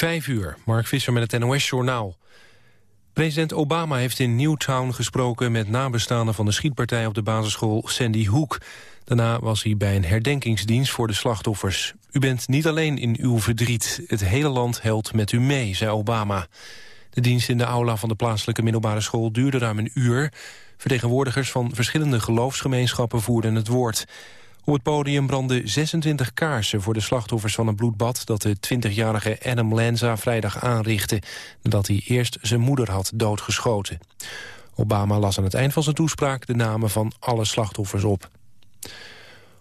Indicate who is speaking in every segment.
Speaker 1: Vijf uur, Mark Visser met het NOS-journaal. President Obama heeft in Newtown gesproken met nabestaanden van de schietpartij op de basisschool Sandy Hook. Daarna was hij bij een herdenkingsdienst voor de slachtoffers. U bent niet alleen in uw verdriet, het hele land helpt met u mee, zei Obama. De dienst in de aula van de plaatselijke middelbare school duurde ruim een uur. Vertegenwoordigers van verschillende geloofsgemeenschappen voerden het woord. Op het podium brandden 26 kaarsen voor de slachtoffers van een bloedbad... dat de 20-jarige Adam Lanza vrijdag aanrichtte... nadat hij eerst zijn moeder had doodgeschoten. Obama las aan het eind van zijn toespraak de namen van alle slachtoffers op.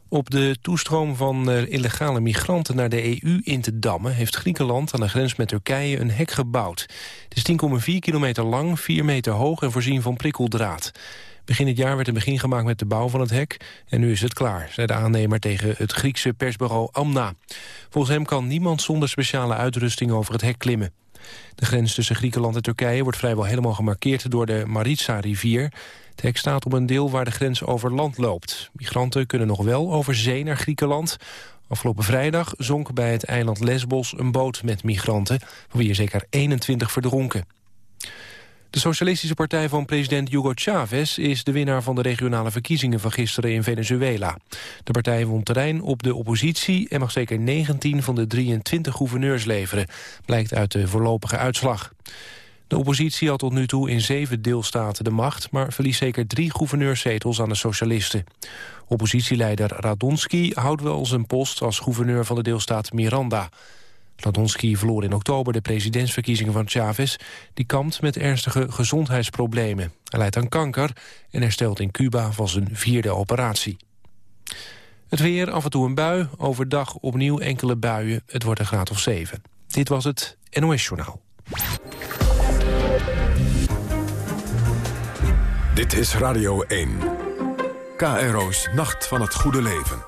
Speaker 1: Op de toestroom van uh, illegale migranten naar de EU in te dammen... heeft Griekenland aan de grens met Turkije een hek gebouwd. Het is 10,4 kilometer lang, 4 meter hoog en voorzien van prikkeldraad. Begin het jaar werd een begin gemaakt met de bouw van het hek... en nu is het klaar, zei de aannemer tegen het Griekse persbureau Amna. Volgens hem kan niemand zonder speciale uitrusting over het hek klimmen. De grens tussen Griekenland en Turkije wordt vrijwel helemaal gemarkeerd... door de Maritsa-rivier. Het hek staat op een deel waar de grens over land loopt. Migranten kunnen nog wel over zee naar Griekenland. Afgelopen vrijdag zonk bij het eiland Lesbos een boot met migranten... van wie er zeker 21 verdronken. De Socialistische Partij van president Hugo Chavez is de winnaar van de regionale verkiezingen van gisteren in Venezuela. De partij won terrein op de oppositie en mag zeker 19 van de 23 gouverneurs leveren, blijkt uit de voorlopige uitslag. De oppositie had tot nu toe in zeven deelstaten de macht... maar verliest zeker drie gouverneurszetels aan de socialisten. Oppositieleider Radonski houdt wel zijn post als gouverneur van de deelstaat Miranda. Radonski verloor in oktober de presidentsverkiezingen van Chavez. Die kampt met ernstige gezondheidsproblemen. Hij leidt aan kanker en herstelt in Cuba van zijn vierde operatie. Het weer, af en toe een bui, overdag opnieuw enkele buien. Het wordt een graad of 7. Dit was het NOS Journaal.
Speaker 2: Dit is Radio 1. KRO's Nacht van het Goede Leven.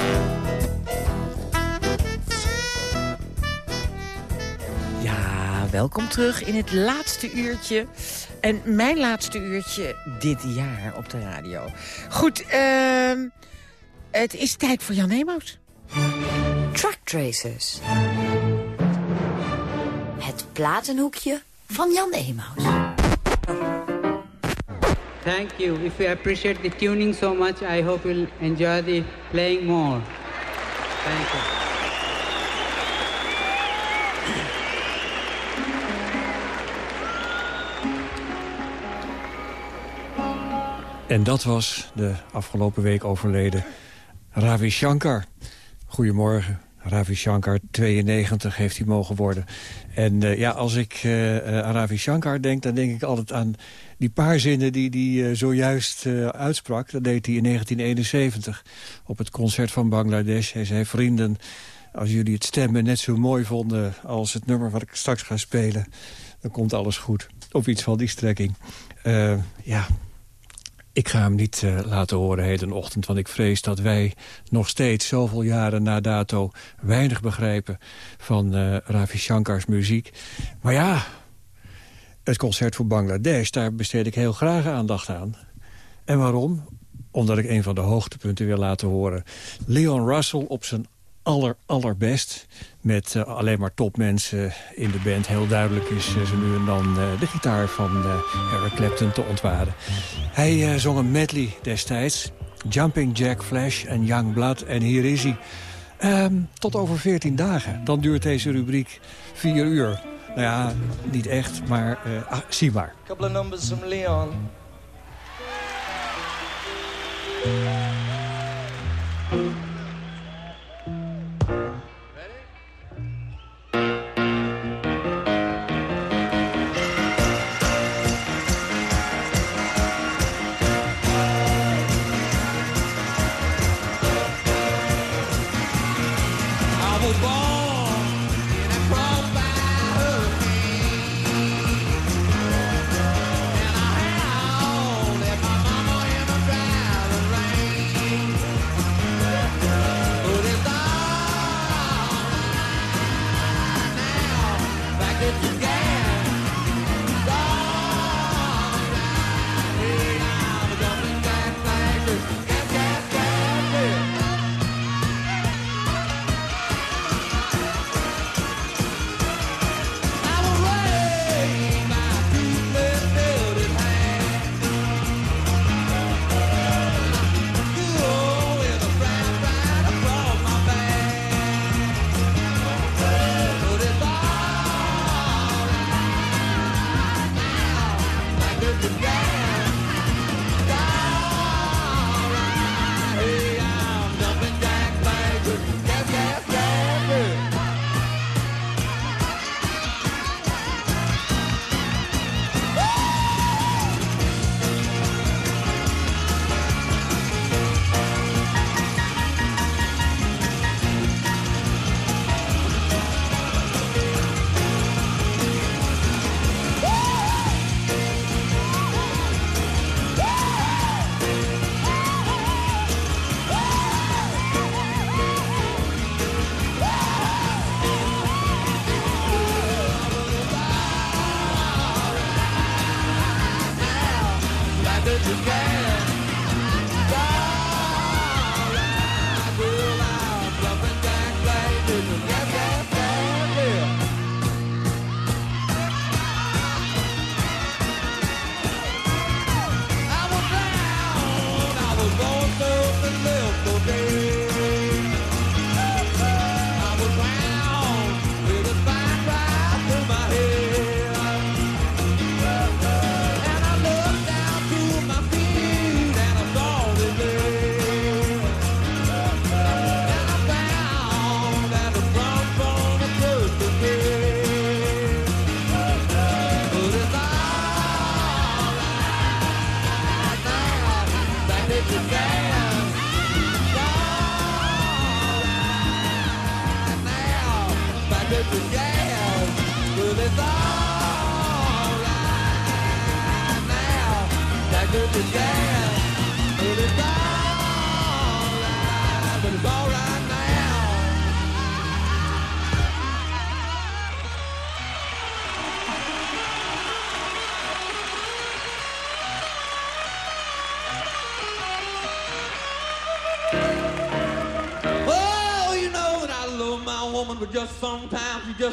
Speaker 3: Welkom terug in het laatste uurtje. En mijn laatste uurtje dit jaar op de radio. Goed, uh, het is tijd voor Jan Emaus.
Speaker 4: Truck Tracers. Het platenhoekje van Jan Emaus.
Speaker 5: Thank you. If you appreciate the tuning so much, I hope you'll enjoy the playing more. Thank you.
Speaker 6: En dat was de afgelopen week overleden Ravi Shankar. Goedemorgen. Ravi Shankar, 92 heeft hij mogen worden. En uh, ja, als ik uh, aan Ravi Shankar denk, dan denk ik altijd aan die paar zinnen die hij uh, zojuist uitsprak. Dat deed hij in 1971 op het concert van Bangladesh. Hij zei, vrienden, als jullie het stemmen net zo mooi vonden als het nummer wat ik straks ga spelen, dan komt alles goed. Of iets van die strekking. ja, ik ga hem niet uh, laten horen hedenochtend, want ik vrees dat wij nog steeds zoveel jaren na dato weinig begrijpen van uh, Ravi Shankars muziek. Maar ja, het concert voor Bangladesh, daar besteed ik heel graag aandacht aan. En waarom? Omdat ik een van de hoogtepunten wil laten horen. Leon Russell op zijn aller, allerbest. Met uh, alleen maar topmensen in de band. Heel duidelijk is uh, ze nu en dan uh, de gitaar van Eric Clapton te ontwaren. Hij zong een medley destijds. Jumping Jack Flash en Young Blood. En hier is hij. Um, tot over 14 dagen. Dan duurt deze rubriek 4 uur. Nou ja, niet echt, maar ah, zie.
Speaker 7: Couple numbers from Leon.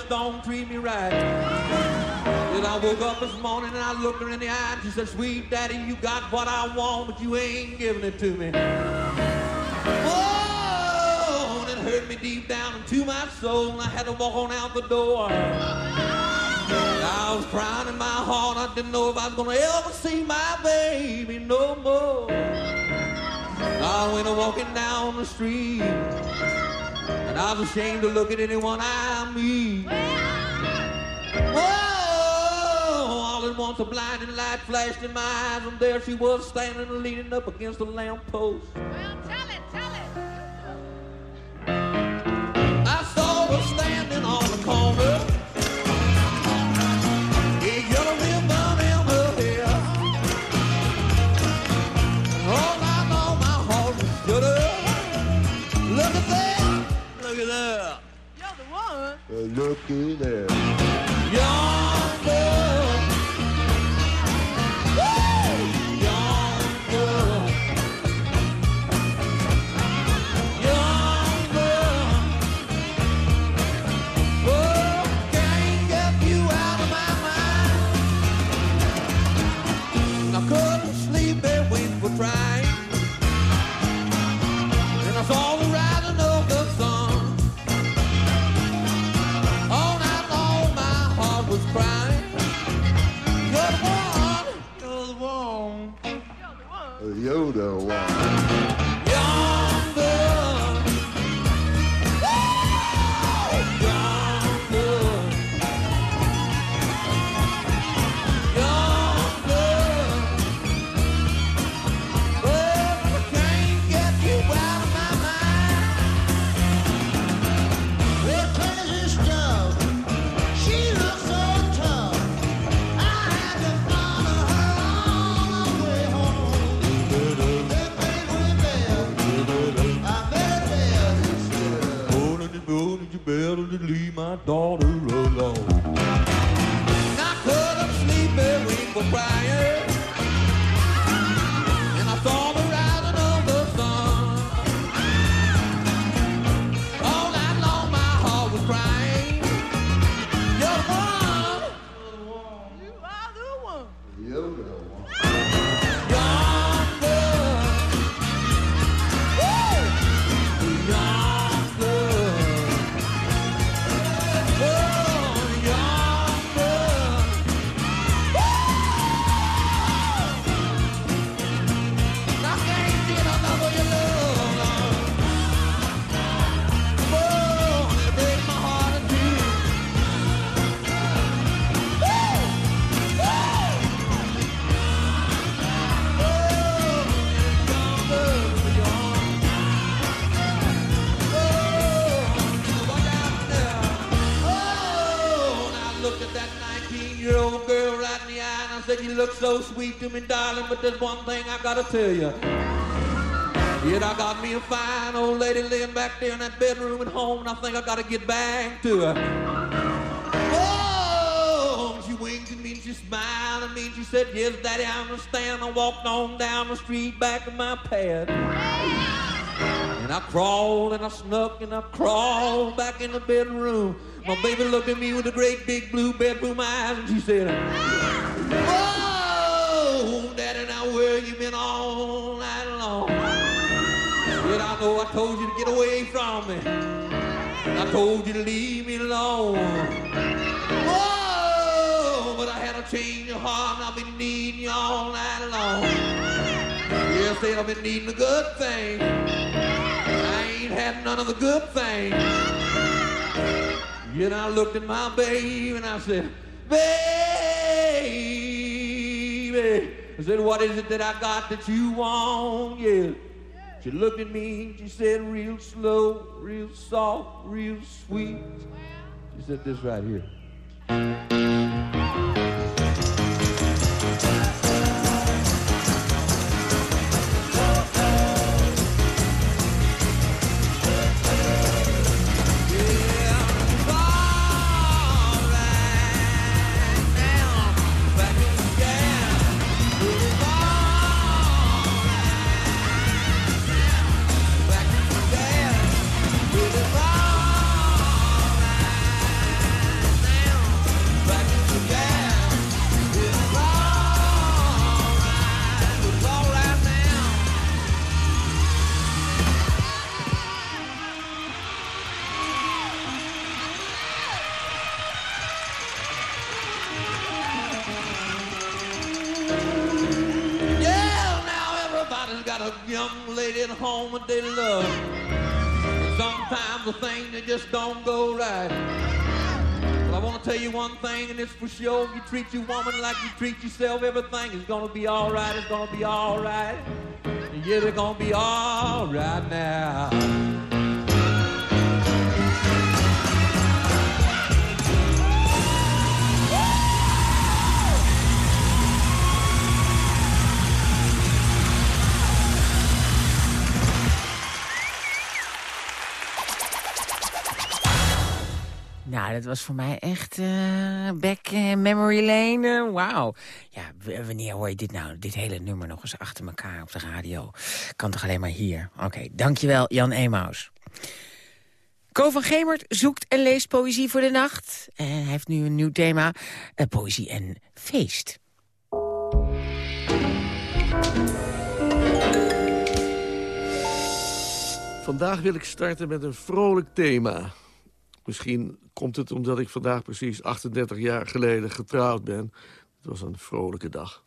Speaker 8: Don't treat me right. Then I woke up this morning and I looked her in the eye and she said, Sweet daddy, you got what I want, but you ain't giving it to me. Oh, and it hurt me deep down into my soul and I had to walk on out the door. I was crying in my heart. I didn't know if I was gonna ever see my baby no more. I went walking down the street. And I was ashamed to look at anyone I meet. Whoa! All at once a blinding light flashed in my eyes, and there she was standing leaning up against a lamppost.
Speaker 9: Well,
Speaker 7: sweet to me, darling, but there's one thing I gotta tell you. Yet I got me a fine old lady laying back there in that bedroom at home, and I think I gotta get back to her. Oh, she winked at me and she smiled at me and she said, Yes, Daddy, I understand. I walked on down the street back to my pad. And I crawled and I snuck and I crawled back in the bedroom. My baby looked at me with the great big blue bedroom eyes and she said, Whoa, now where you been all night long? Said, I know I told you to get away from me. I told you to leave me alone. Whoa, but I had to change your heart and I've been needing you all night long. Yes, I've been needing the good thing. I ain't had none of the good things. Yet I looked at my baby and I said, Baby. I said, what is it that I got that you want? Yeah. She looked at me she said, real slow, real soft, real sweet. She said this right here. Treat your woman like you treat yourself, everything is gonna be all right. It's gonna be all right. Yeah, they're gonna be all right now.
Speaker 3: Nou, dat was voor mij echt eh, back eh, memory lane. eh, Wauw. Ja, wanneer hoor je dit nou, dit hele nummer nog eens achter elkaar op de radio? Kan toch alleen maar hier? Oké, dankjewel Jan Emaus. Ko van Gemert zoekt en leest poëzie voor de nacht. En hij heeft nu een nieuw thema, eh, poëzie en feest.
Speaker 10: Vandaag wil ik starten met een vrolijk thema. Misschien komt het omdat ik vandaag precies 38 jaar geleden getrouwd ben. Het was een vrolijke dag.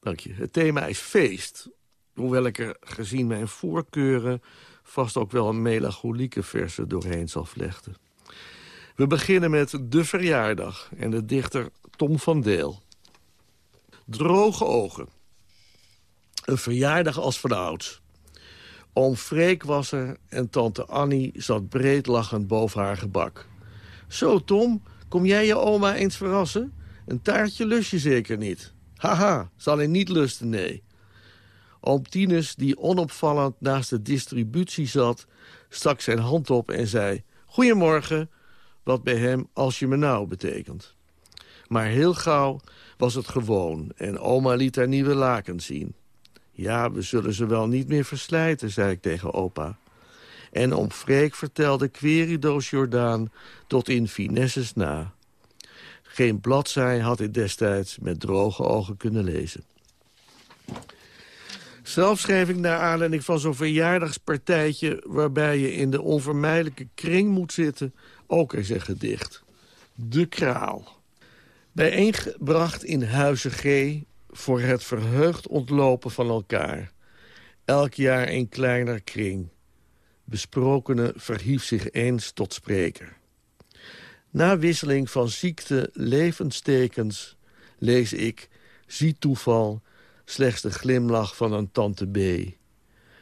Speaker 10: Dank je. Het thema is feest. Hoewel ik er gezien mijn voorkeuren vast ook wel een melancholieke verse doorheen zal vlechten. We beginnen met De Verjaardag en de dichter Tom van Deel. Droge ogen. Een verjaardag als vanouds. Oom Freek was er en tante Annie zat breed lachend boven haar gebak. Zo, Tom, kom jij je oma eens verrassen? Een taartje lust je zeker niet. Haha, zal hij niet lusten, nee. Oom Tinus, die onopvallend naast de distributie zat... stak zijn hand op en zei... Goedemorgen, wat bij hem als je me nou betekent. Maar heel gauw was het gewoon en oma liet haar nieuwe lakens zien. Ja, we zullen ze wel niet meer verslijten, zei ik tegen opa. En om Freek vertelde Querido's Jordaan tot in finesses na. Geen bladzij had ik destijds met droge ogen kunnen lezen. Zelf schreef ik naar aanleiding van zo'n verjaardagspartijtje... waarbij je in de onvermijdelijke kring moet zitten, ook eens een gedicht. De Kraal. Bijeengebracht in Huizen G voor het verheugd ontlopen van elkaar. Elk jaar een kleiner kring. Besprokene verhief zich eens tot spreker. Na wisseling van ziekte levenstekens lees ik, zie toeval, slechts de glimlach van een tante B.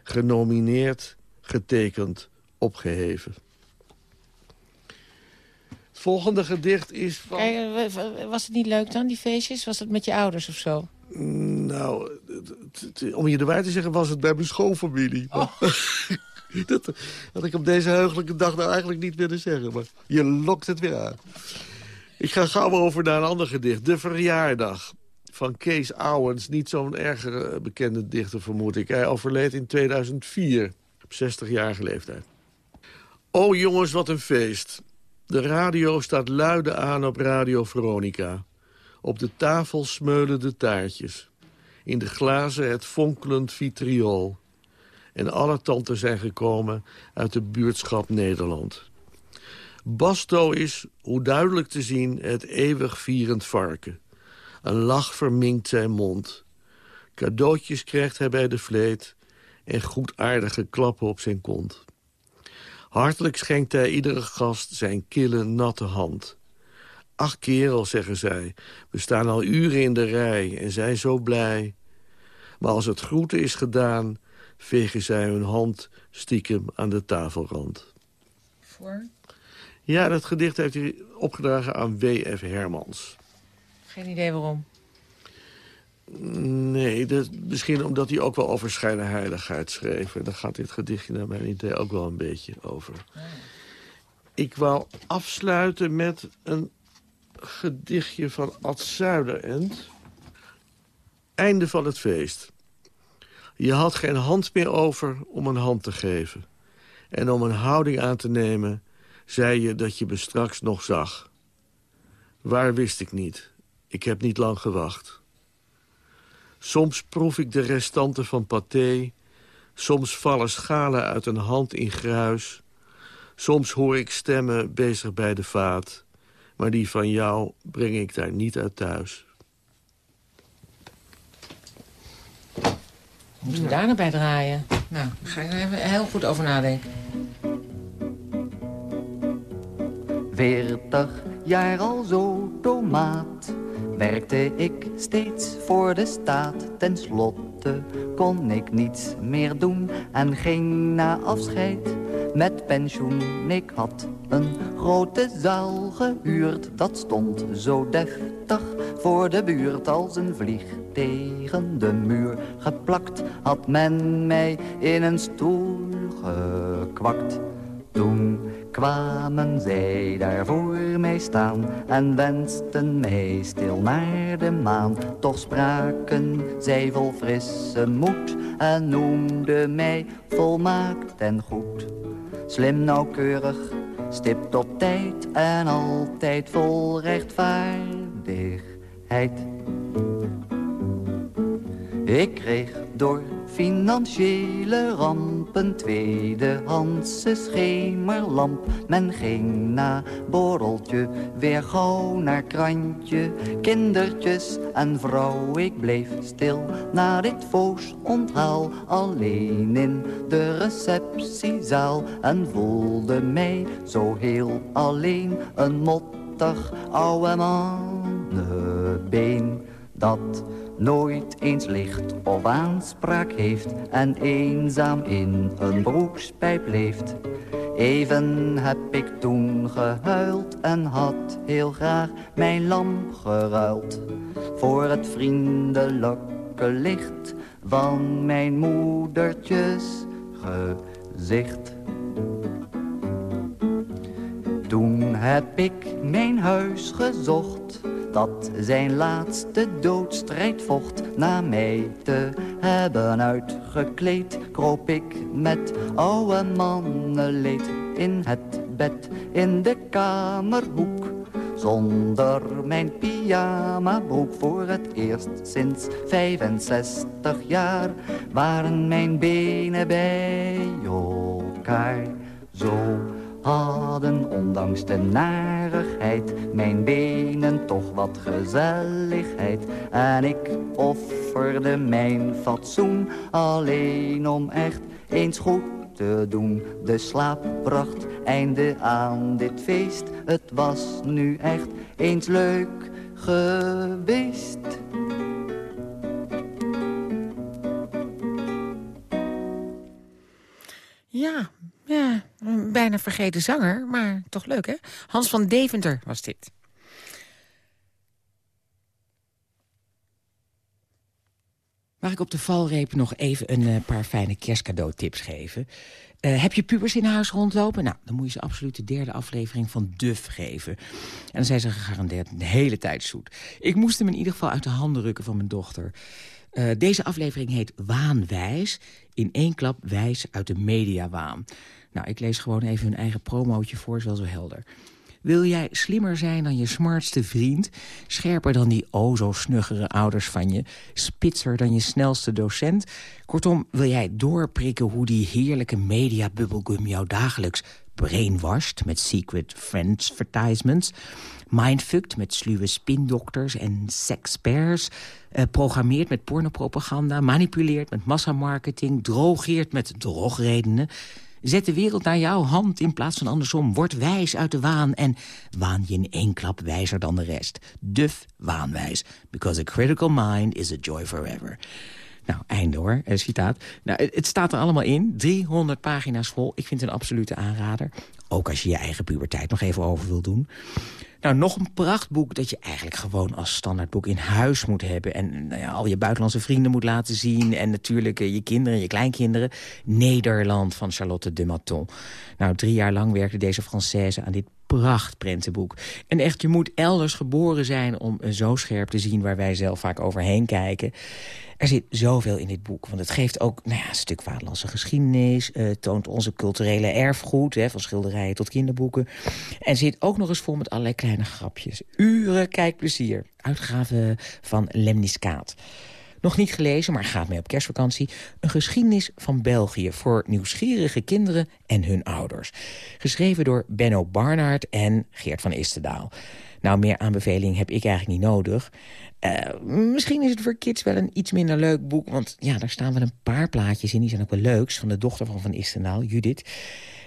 Speaker 10: Genomineerd, getekend, opgeheven. Het volgende gedicht is van...
Speaker 3: Kijk, was het niet leuk dan, die feestjes? Was het met je ouders of zo?
Speaker 10: Nou, om je de waarheid te zeggen was het bij mijn schoonfamilie. Oh. dat had ik op deze heugelijke dag nou eigenlijk niet willen zeggen. Maar je lokt het weer aan. Ik ga gauw over naar een ander gedicht. De Verjaardag van Kees Owens. Niet zo'n erg eh, bekende dichter, vermoed ik. Hij overleed in 2004, op 60-jarige leeftijd. O jongens, wat een feest. De radio staat luide aan op Radio Veronica. Op de tafel smeulen de taartjes. In de glazen het fonkelend vitriool. En alle tanten zijn gekomen uit de buurtschap Nederland. Basto is, hoe duidelijk te zien, het eeuwig vierend varken. Een lach verminkt zijn mond. Cadeautjes krijgt hij bij de vleet... en goedaardige klappen op zijn kont. Hartelijk schenkt hij iedere gast zijn kille, natte hand. Ach kerel, zeggen zij, we staan al uren in de rij en zijn zo blij. Maar als het groeten is gedaan, vegen zij hun hand stiekem aan de tafelrand.
Speaker 3: Voor?
Speaker 10: Ja, dat gedicht heeft hij opgedragen aan W.F. Hermans.
Speaker 3: Geen idee waarom.
Speaker 10: Nee, dat, misschien omdat hij ook wel over schijnheiligheid schreef. En daar gaat dit gedichtje naar mijn idee ook wel een beetje over. Ik wou afsluiten met een gedichtje van Ad Zuiderend. Einde van het feest. Je had geen hand meer over om een hand te geven. En om een houding aan te nemen, zei je dat je me straks nog zag. Waar wist ik niet. Ik heb niet lang gewacht. Soms proef ik de restanten van paté. Soms vallen schalen uit een hand in gruis. Soms hoor ik stemmen bezig bij de vaat. Maar die van jou breng ik daar niet uit thuis.
Speaker 3: Moeten we daar nou bij draaien? Nou, daar ga ik er even heel goed over nadenken.
Speaker 11: Veertig jaar al zo tomaat werkte ik steeds voor de staat. Ten slotte kon ik niets meer doen en ging na afscheid met pensioen. Ik had een grote zaal gehuurd, dat stond zo deftig voor de buurt als een vlieg tegen de muur geplakt. Had men mij in een stoel gekwakt. Toen kwamen zij daar voor mij staan en wensten mij stil naar de maan. Toch spraken zij vol frisse moed en noemden mij volmaakt en goed. Slim, nauwkeurig, stipt op tijd en altijd vol rechtvaardigheid. Ik kreeg door financiële rampen tweedehandse schemerlamp. Men ging na borreltje weer gauw naar krantje. Kindertjes en vrouw, ik bleef stil na dit voos onthaal. Alleen in de receptiezaal en voelde mij zo heel alleen. Een mottig oude mannenbeen dat nooit eens licht of aanspraak heeft en eenzaam in een broekspijp leeft. Even heb ik toen gehuild en had heel graag mijn lamp geruild voor het vriendelijke licht van mijn moedertjes gezicht. Toen heb ik mijn huis gezocht dat zijn laatste doodstrijd vocht. Na mij te hebben uitgekleed, kroop ik met oude mannenleed in het bed in de kamerhoek. Zonder mijn pyjama-broek voor het eerst sinds 65 jaar waren mijn benen bij elkaar zo hadden ondanks de narigheid mijn benen toch wat gezelligheid. En ik offerde mijn fatsoen alleen om echt eens goed te doen. De slaap bracht einde aan dit feest. Het was nu echt eens leuk geweest.
Speaker 3: Ja, ja, een bijna vergeten zanger, maar toch leuk, hè? Hans van Deventer was dit. Mag ik op de valreep nog even een uh, paar fijne kerstcadeautips geven? Uh, heb je pubers in huis rondlopen? Nou, dan moet je ze absoluut de derde aflevering van Duf geven. En dan zijn ze gegarandeerd de hele tijd zoet. Ik moest hem in ieder geval uit de handen rukken van mijn dochter. Uh, deze aflevering heet Waanwijs. In één klap wijs uit de mediawaan. Nou, ik lees gewoon even hun eigen promootje voor, is wel zo helder. Wil jij slimmer zijn dan je smartste vriend? Scherper dan die o zo snuggere ouders van je? Spitser dan je snelste docent? Kortom, wil jij doorprikken hoe die heerlijke mediabubbelgum jou dagelijks brainwashed met secret friends advertisements? Mindfucked met sluwe spindokters en sexpers... Uh, programmeert met pornopropaganda, manipuleert met massamarketing... drogeert met drogredenen... Zet de wereld naar jouw hand in plaats van andersom. Word wijs uit de waan en waan je in één klap wijzer dan de rest. Duf waanwijs. Because a critical mind is a joy forever. Nou, einde hoor, eh, citaat. Nou, het, staat er allemaal in. 300 pagina's vol. Ik vind het een absolute aanrader. Ook als je je eigen puberteit nog even over wil doen. Nou, nog een prachtboek dat je eigenlijk gewoon als standaardboek in huis moet hebben. En nou ja, al je buitenlandse vrienden moet laten zien. En natuurlijk uh, je kinderen, je kleinkinderen. Nederland van Charlotte de Maton. Nou, drie jaar lang werkte deze Française aan dit prachtprentenboek. En echt, je moet elders geboren zijn om uh, zo scherp te zien... waar wij zelf vaak overheen kijken. Er zit zoveel in dit boek, want het geeft ook nou ja, een stuk vaderlandse geschiedenis... Uh, toont onze culturele erfgoed, hè, van schilderijen tot kinderboeken... en zit ook nog eens vol met allerlei kleine grapjes. Uren kijkplezier. Uitgave van Lemniskaat. Nog niet gelezen, maar gaat mee op kerstvakantie. Een geschiedenis van België voor nieuwsgierige kinderen en hun ouders. Geschreven door Benno Barnard en Geert van Istendaal. Nou, meer aanbeveling heb ik eigenlijk niet nodig. Uh, misschien is het voor kids wel een iets minder leuk boek... want ja, daar staan wel een paar plaatjes in. Die zijn ook wel leuks, van de dochter van Van Istendaal, Judith.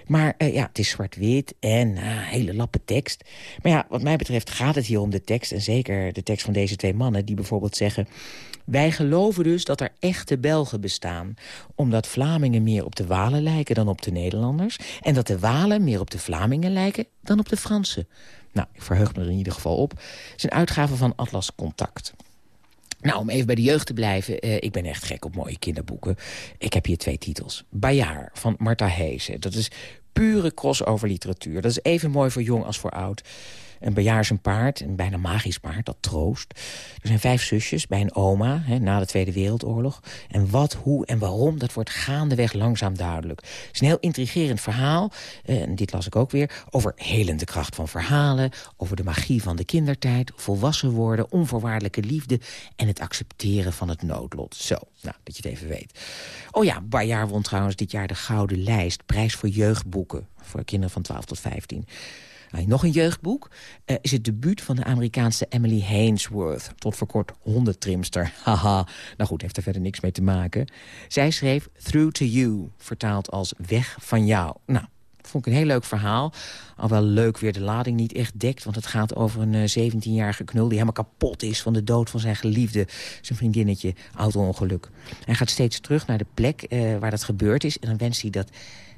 Speaker 3: Maar uh, ja, het is zwart-wit en uh, hele lappe tekst. Maar ja, wat mij betreft gaat het hier om de tekst... en zeker de tekst van deze twee mannen die bijvoorbeeld zeggen... Wij geloven dus dat er echte Belgen bestaan. Omdat Vlamingen meer op de Walen lijken dan op de Nederlanders. En dat de Walen meer op de Vlamingen lijken dan op de Fransen. Nou, ik verheug me er in ieder geval op. Het is een uitgave van Atlas Contact. Nou, om even bij de jeugd te blijven. Eh, ik ben echt gek op mooie kinderboeken. Ik heb hier twee titels. Bajaar van Marta Heesen. Dat is pure crossover literatuur. Dat is even mooi voor jong als voor oud. Een bejaards paard, een bijna magisch paard, dat troost. Er zijn vijf zusjes bij een oma, hè, na de Tweede Wereldoorlog. En wat, hoe en waarom, dat wordt gaandeweg langzaam duidelijk. Het is een heel intrigerend verhaal, eh, en dit las ik ook weer... over helende kracht van verhalen, over de magie van de kindertijd... volwassen worden, onvoorwaardelijke liefde... en het accepteren van het noodlot. Zo, nou, dat je het even weet. Oh ja, Bayard won trouwens dit jaar de Gouden Lijst. Prijs voor jeugdboeken voor kinderen van 12 tot 15. Nog een jeugdboek uh, is het debuut van de Amerikaanse Emily Hainsworth. Tot voor kort hondentrimster. Haha, nou goed, heeft er verder niks mee te maken. Zij schreef Through to You, vertaald als Weg van jou. Nou, vond ik een heel leuk verhaal. Alhoewel leuk weer de lading niet echt dekt. Want het gaat over een 17-jarige knul die helemaal kapot is... van de dood van zijn geliefde, zijn vriendinnetje, auto-ongeluk. Hij gaat steeds terug naar de plek uh, waar dat gebeurd is. En dan wenst hij dat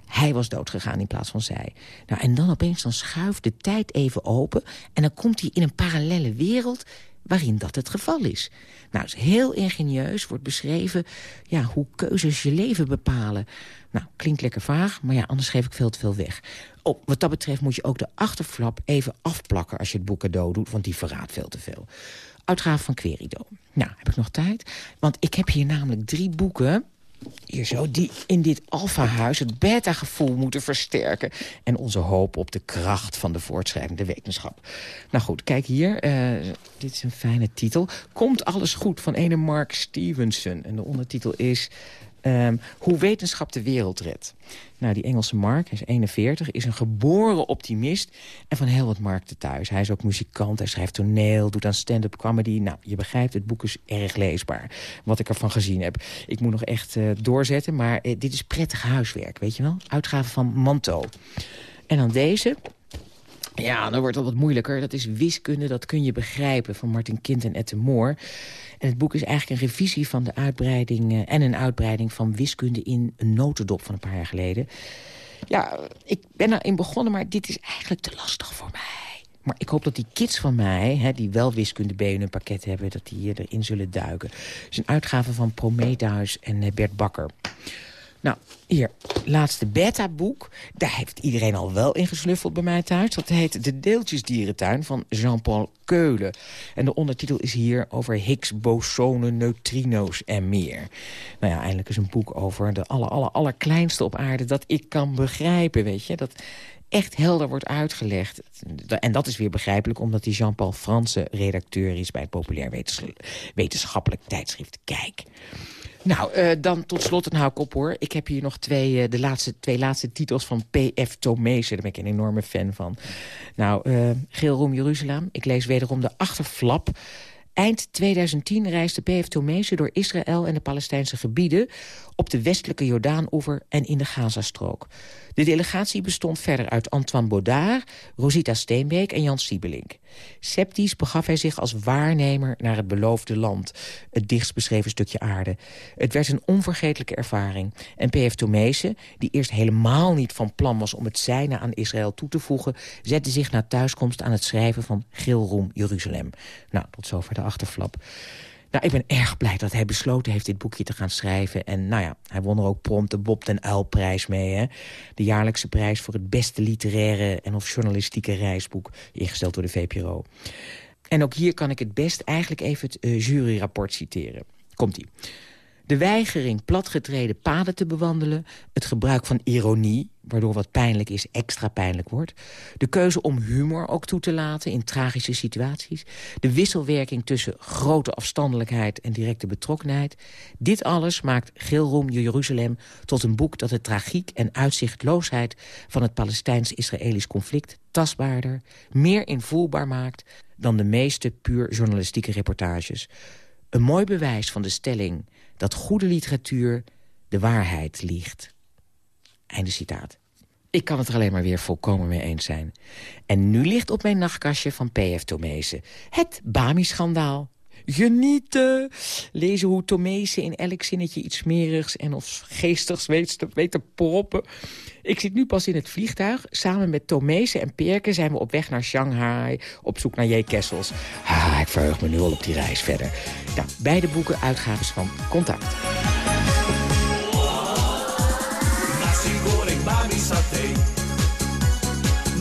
Speaker 3: hij was doodgegaan in plaats van zij. Nou, en dan opeens dan schuift de tijd even open... en dan komt hij in een parallele wereld waarin dat het geval is. Nou, is heel ingenieus, wordt beschreven ja, hoe keuzes je leven bepalen. Nou, klinkt lekker vaag, maar ja, anders geef ik veel te veel weg. Oh, wat dat betreft moet je ook de achterflap even afplakken als je het boek cadeau doet, want die verraadt veel te veel. Uitgave van Querido. Nou, heb ik nog tijd? Want ik heb hier namelijk drie boeken hier zo, die in dit alfahuis het beta-gevoel moeten versterken... en onze hoop op de kracht van de voortschrijdende wetenschap. Nou goed, kijk hier. Uh, dit is een fijne titel. Komt alles goed van ene Mark Stevenson. En de ondertitel is Um, hoe wetenschap de wereld redt. Nou, die Engelse Mark, hij is 41, is een geboren optimist... en van heel wat markten thuis. Hij is ook muzikant, hij schrijft toneel, doet aan stand-up comedy. Nou, je begrijpt, het boek is erg leesbaar, wat ik ervan gezien heb. Ik moet nog echt uh, doorzetten, maar uh, dit is prettig huiswerk, weet je wel? Uitgave van Manto. En dan deze... Ja, dan wordt het wat moeilijker. Dat is wiskunde, dat kun je begrijpen, van Martin Kind en Ette Moore. En het boek is eigenlijk een revisie van de uitbreiding... Uh, en een uitbreiding van wiskunde in een notendop van een paar jaar geleden. Ja, ik ben erin begonnen, maar dit is eigenlijk te lastig voor mij. Maar ik hoop dat die kids van mij, hè, die wel wiskunde B in hun pakket hebben... dat die erin zullen duiken. Het is een uitgave van Prometheus en eh, Bert Bakker. Nou, hier, laatste beta-boek. Daar heeft iedereen al wel in gesluffeld bij mij thuis. Dat heet De Deeltjesdierentuin van Jean-Paul Keulen. En de ondertitel is hier over Higgs, bosonen, neutrino's en meer. Nou ja, eindelijk is een boek over de aller, aller, allerkleinste op aarde... dat ik kan begrijpen, weet je. Dat echt helder wordt uitgelegd. En dat is weer begrijpelijk, omdat die Jean-Paul Franse redacteur is... bij het populair wetenschappelijk tijdschrift Kijk. Nou, uh, dan tot slot, en hou ik op hoor. Ik heb hier nog twee, uh, de laatste, twee laatste titels van P.F. Tomezen. Daar ben ik een enorme fan van. Nou, uh, Geel Roem Jeruzalem. Ik lees wederom de achterflap. Eind 2010 reisde P.F. Tomezen door Israël en de Palestijnse gebieden... op de westelijke Jordaanoever en in de Gazastrook. De delegatie bestond verder uit Antoine Baudard, Rosita Steenbeek en Jan Siebelink. Sceptisch begaf hij zich als waarnemer naar het beloofde land, het dichtst beschreven stukje aarde. Het werd een onvergetelijke ervaring. En P.F. Tomezen, die eerst helemaal niet van plan was om het zijne aan Israël toe te voegen, zette zich na thuiskomst aan het schrijven van Gilroem Jeruzalem. Nou, tot zover de achterflap. Nou, ik ben erg blij dat hij besloten heeft dit boekje te gaan schrijven. En nou ja, hij won er ook prompt de Bob den Uilprijs mee. Hè? De jaarlijkse prijs voor het beste literaire en of journalistieke reisboek. Ingesteld door de VPRO. En ook hier kan ik het best eigenlijk even het uh, juryrapport citeren. Komt-ie. De weigering platgetreden paden te bewandelen... het gebruik van ironie, waardoor wat pijnlijk is extra pijnlijk wordt... de keuze om humor ook toe te laten in tragische situaties... de wisselwerking tussen grote afstandelijkheid en directe betrokkenheid... dit alles maakt Gilroem Jeruzalem tot een boek dat de tragiek en uitzichtloosheid... van het Palestijns-Israëlisch conflict tastbaarder, meer invoelbaar maakt... dan de meeste puur journalistieke reportages... Een mooi bewijs van de stelling dat goede literatuur de waarheid liegt. Einde citaat. Ik kan het er alleen maar weer volkomen mee eens zijn. En nu ligt op mijn nachtkastje van P.F. Tomezen het Bami-schandaal. Genieten! Lezen hoe Tomezen in elk zinnetje iets smerigs en of geestigs weet te, weet te proppen. Ik zit nu pas in het vliegtuig. Samen met Tomese en Perke zijn we op weg naar Shanghai... op zoek naar J. Kessels. Ah, ik verheug me nu al op die reis verder. Nou, beide boeken uitgaves van Contact.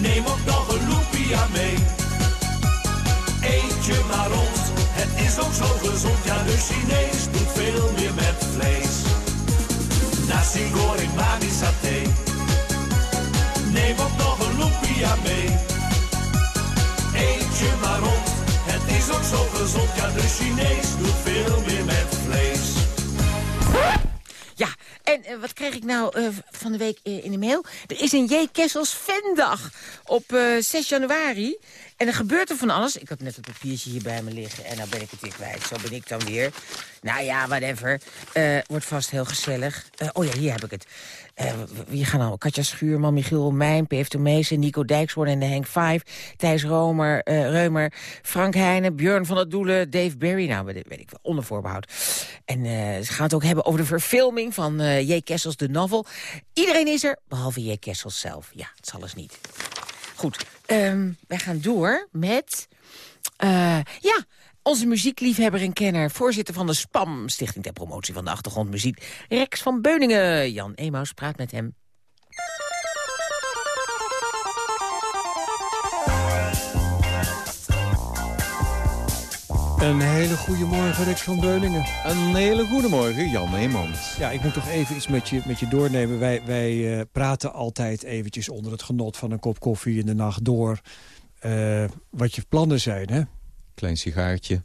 Speaker 12: Neem ook nog een Lupia mee. Eet je maar ons, het is ook zo gezond. Ja, de Chinees doet veel meer met vlees. Nasi goreng, mami saté neem ook nog een lumpia mee. Eet je maar rond, het is ook zo gezond. Ja, de Chinees doet veel meer met vlees.
Speaker 3: Ja, en eh, wat kreeg ik nou eh, van de week eh, in de mail? Er is een J. Kessels Vendag op 6 januari. En er gebeurt er van alles. Ik had net het papiertje hier bij me liggen en nou ben ik het weer kwijt. Zo ben ik dan weer. Nou ja, whatever. Eh, wordt vast heel gezellig. Eh, oh ja, hier heb ik het. Eh, wie gaan nou? Katja Schuurman, Michiel Romein, P.F. Tomezen, Nico Dijkshoorn en de Henk Five, Thijs Romer, Reumer, Frank Heijnen, Björn van der Doelen, Dave Berry. Nou, weet ik wel, onder voorbehoud. En ze gaan het ook hebben over de verfilming van J. Kessels, de novel. Iedereen is er, behalve J. Kessels zelf. Ja, het zal eens niet. Goed, ehm, wij gaan door met... eh, ja, onze muziekliefhebber en kenner, voorzitter van de SPAM... Stichting ter Promotie van de Achtergrondmuziek... Rex van Beuningen. Jan Emaus praat met hem.
Speaker 6: Een hele goede morgen, Rex van Beuningen.
Speaker 13: Een hele goede morgen, Jan Heemans.
Speaker 6: Ja, ik moet toch even iets met je, met je doornemen. Wij, wij eh, praten altijd eventjes onder het genot van een kop koffie in de nacht door... eh, wat je plannen zijn, hè?
Speaker 13: Klein sigaartje.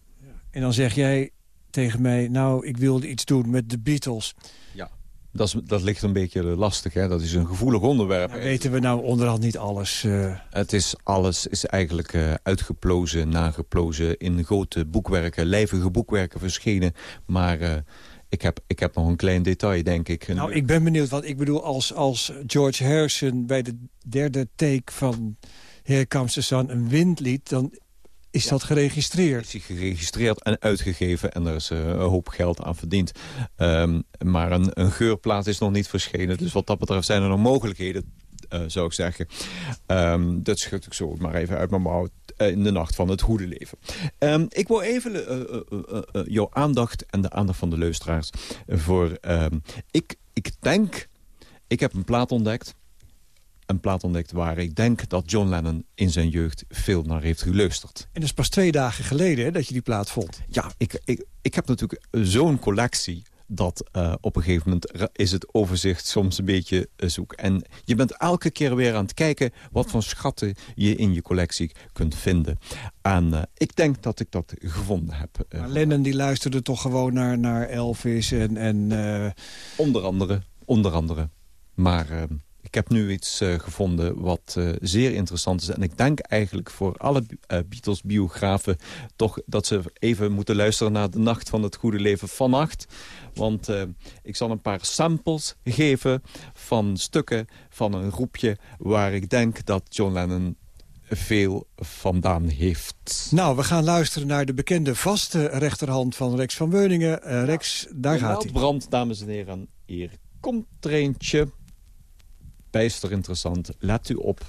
Speaker 6: En dan zeg jij tegen mij, nou, ik wilde iets doen met de Beatles.
Speaker 13: Ja. Dat, is, dat ligt een beetje lastig, hè? Dat is een gevoelig onderwerp.
Speaker 6: Nou, weten we nou onderhand niet alles? eh?
Speaker 13: Het is alles is eigenlijk eh, uitgeplozen, nageplozen... in grote boekwerken, lijvige boekwerken verschenen. Maar eh, ik, heb, ik heb nog een klein detail, denk ik.
Speaker 6: Nou, ik ben benieuwd, want ik bedoel, als, als George Harrison... bij de derde take van Here Comes the Sun een wind liet... dan is dat geregistreerd.
Speaker 13: Is geregistreerd en uitgegeven en er is eh, een hoop geld aan verdiend. Ehm, maar een, een geurplaat is nog niet verschenen. Dus wat dat betreft zijn er nog mogelijkheden, eh, zou ik zeggen. Ehm, dat schud ik zo maar even uit mijn mouw eh, in de nacht van het goede leven. Ehm, ik wil even eh, jouw aandacht en de aandacht van de luisteraars voor... ik, ik denk, ik heb een plaat ontdekt een plaat ontdekt waar ik denk dat John Lennon in zijn jeugd veel naar heeft geluisterd.
Speaker 6: En dat is pas twee dagen geleden hè, dat je die plaat vond.
Speaker 13: Ja, ik, ik, ik heb natuurlijk zo'n collectie dat eh, op een gegeven moment is het overzicht soms een beetje eh, zoek. En je bent elke keer weer aan het kijken wat voor schatten je in je collectie kunt vinden. En eh, ik denk dat ik dat gevonden heb.
Speaker 6: Maar Lennon die luisterde toch gewoon naar, naar Elvis en... en
Speaker 13: Onder andere, onder andere. Maar eh, ik heb nu iets eh, gevonden wat eh, zeer interessant is. En ik denk eigenlijk voor alle eh, Beatles-biografen... toch dat ze even moeten luisteren naar de Nacht van het Goede Leven vannacht. Want ik zal een paar samples geven van stukken van een groepje... waar ik denk dat John Lennon veel vandaan heeft.
Speaker 6: Nou, we gaan luisteren naar de bekende vaste rechterhand van Rex van Beuningen. Eh, Rex, daar gaat hij.
Speaker 13: brand, dames en heren. Hier komt er eentje. Bijster interessant. Let u op.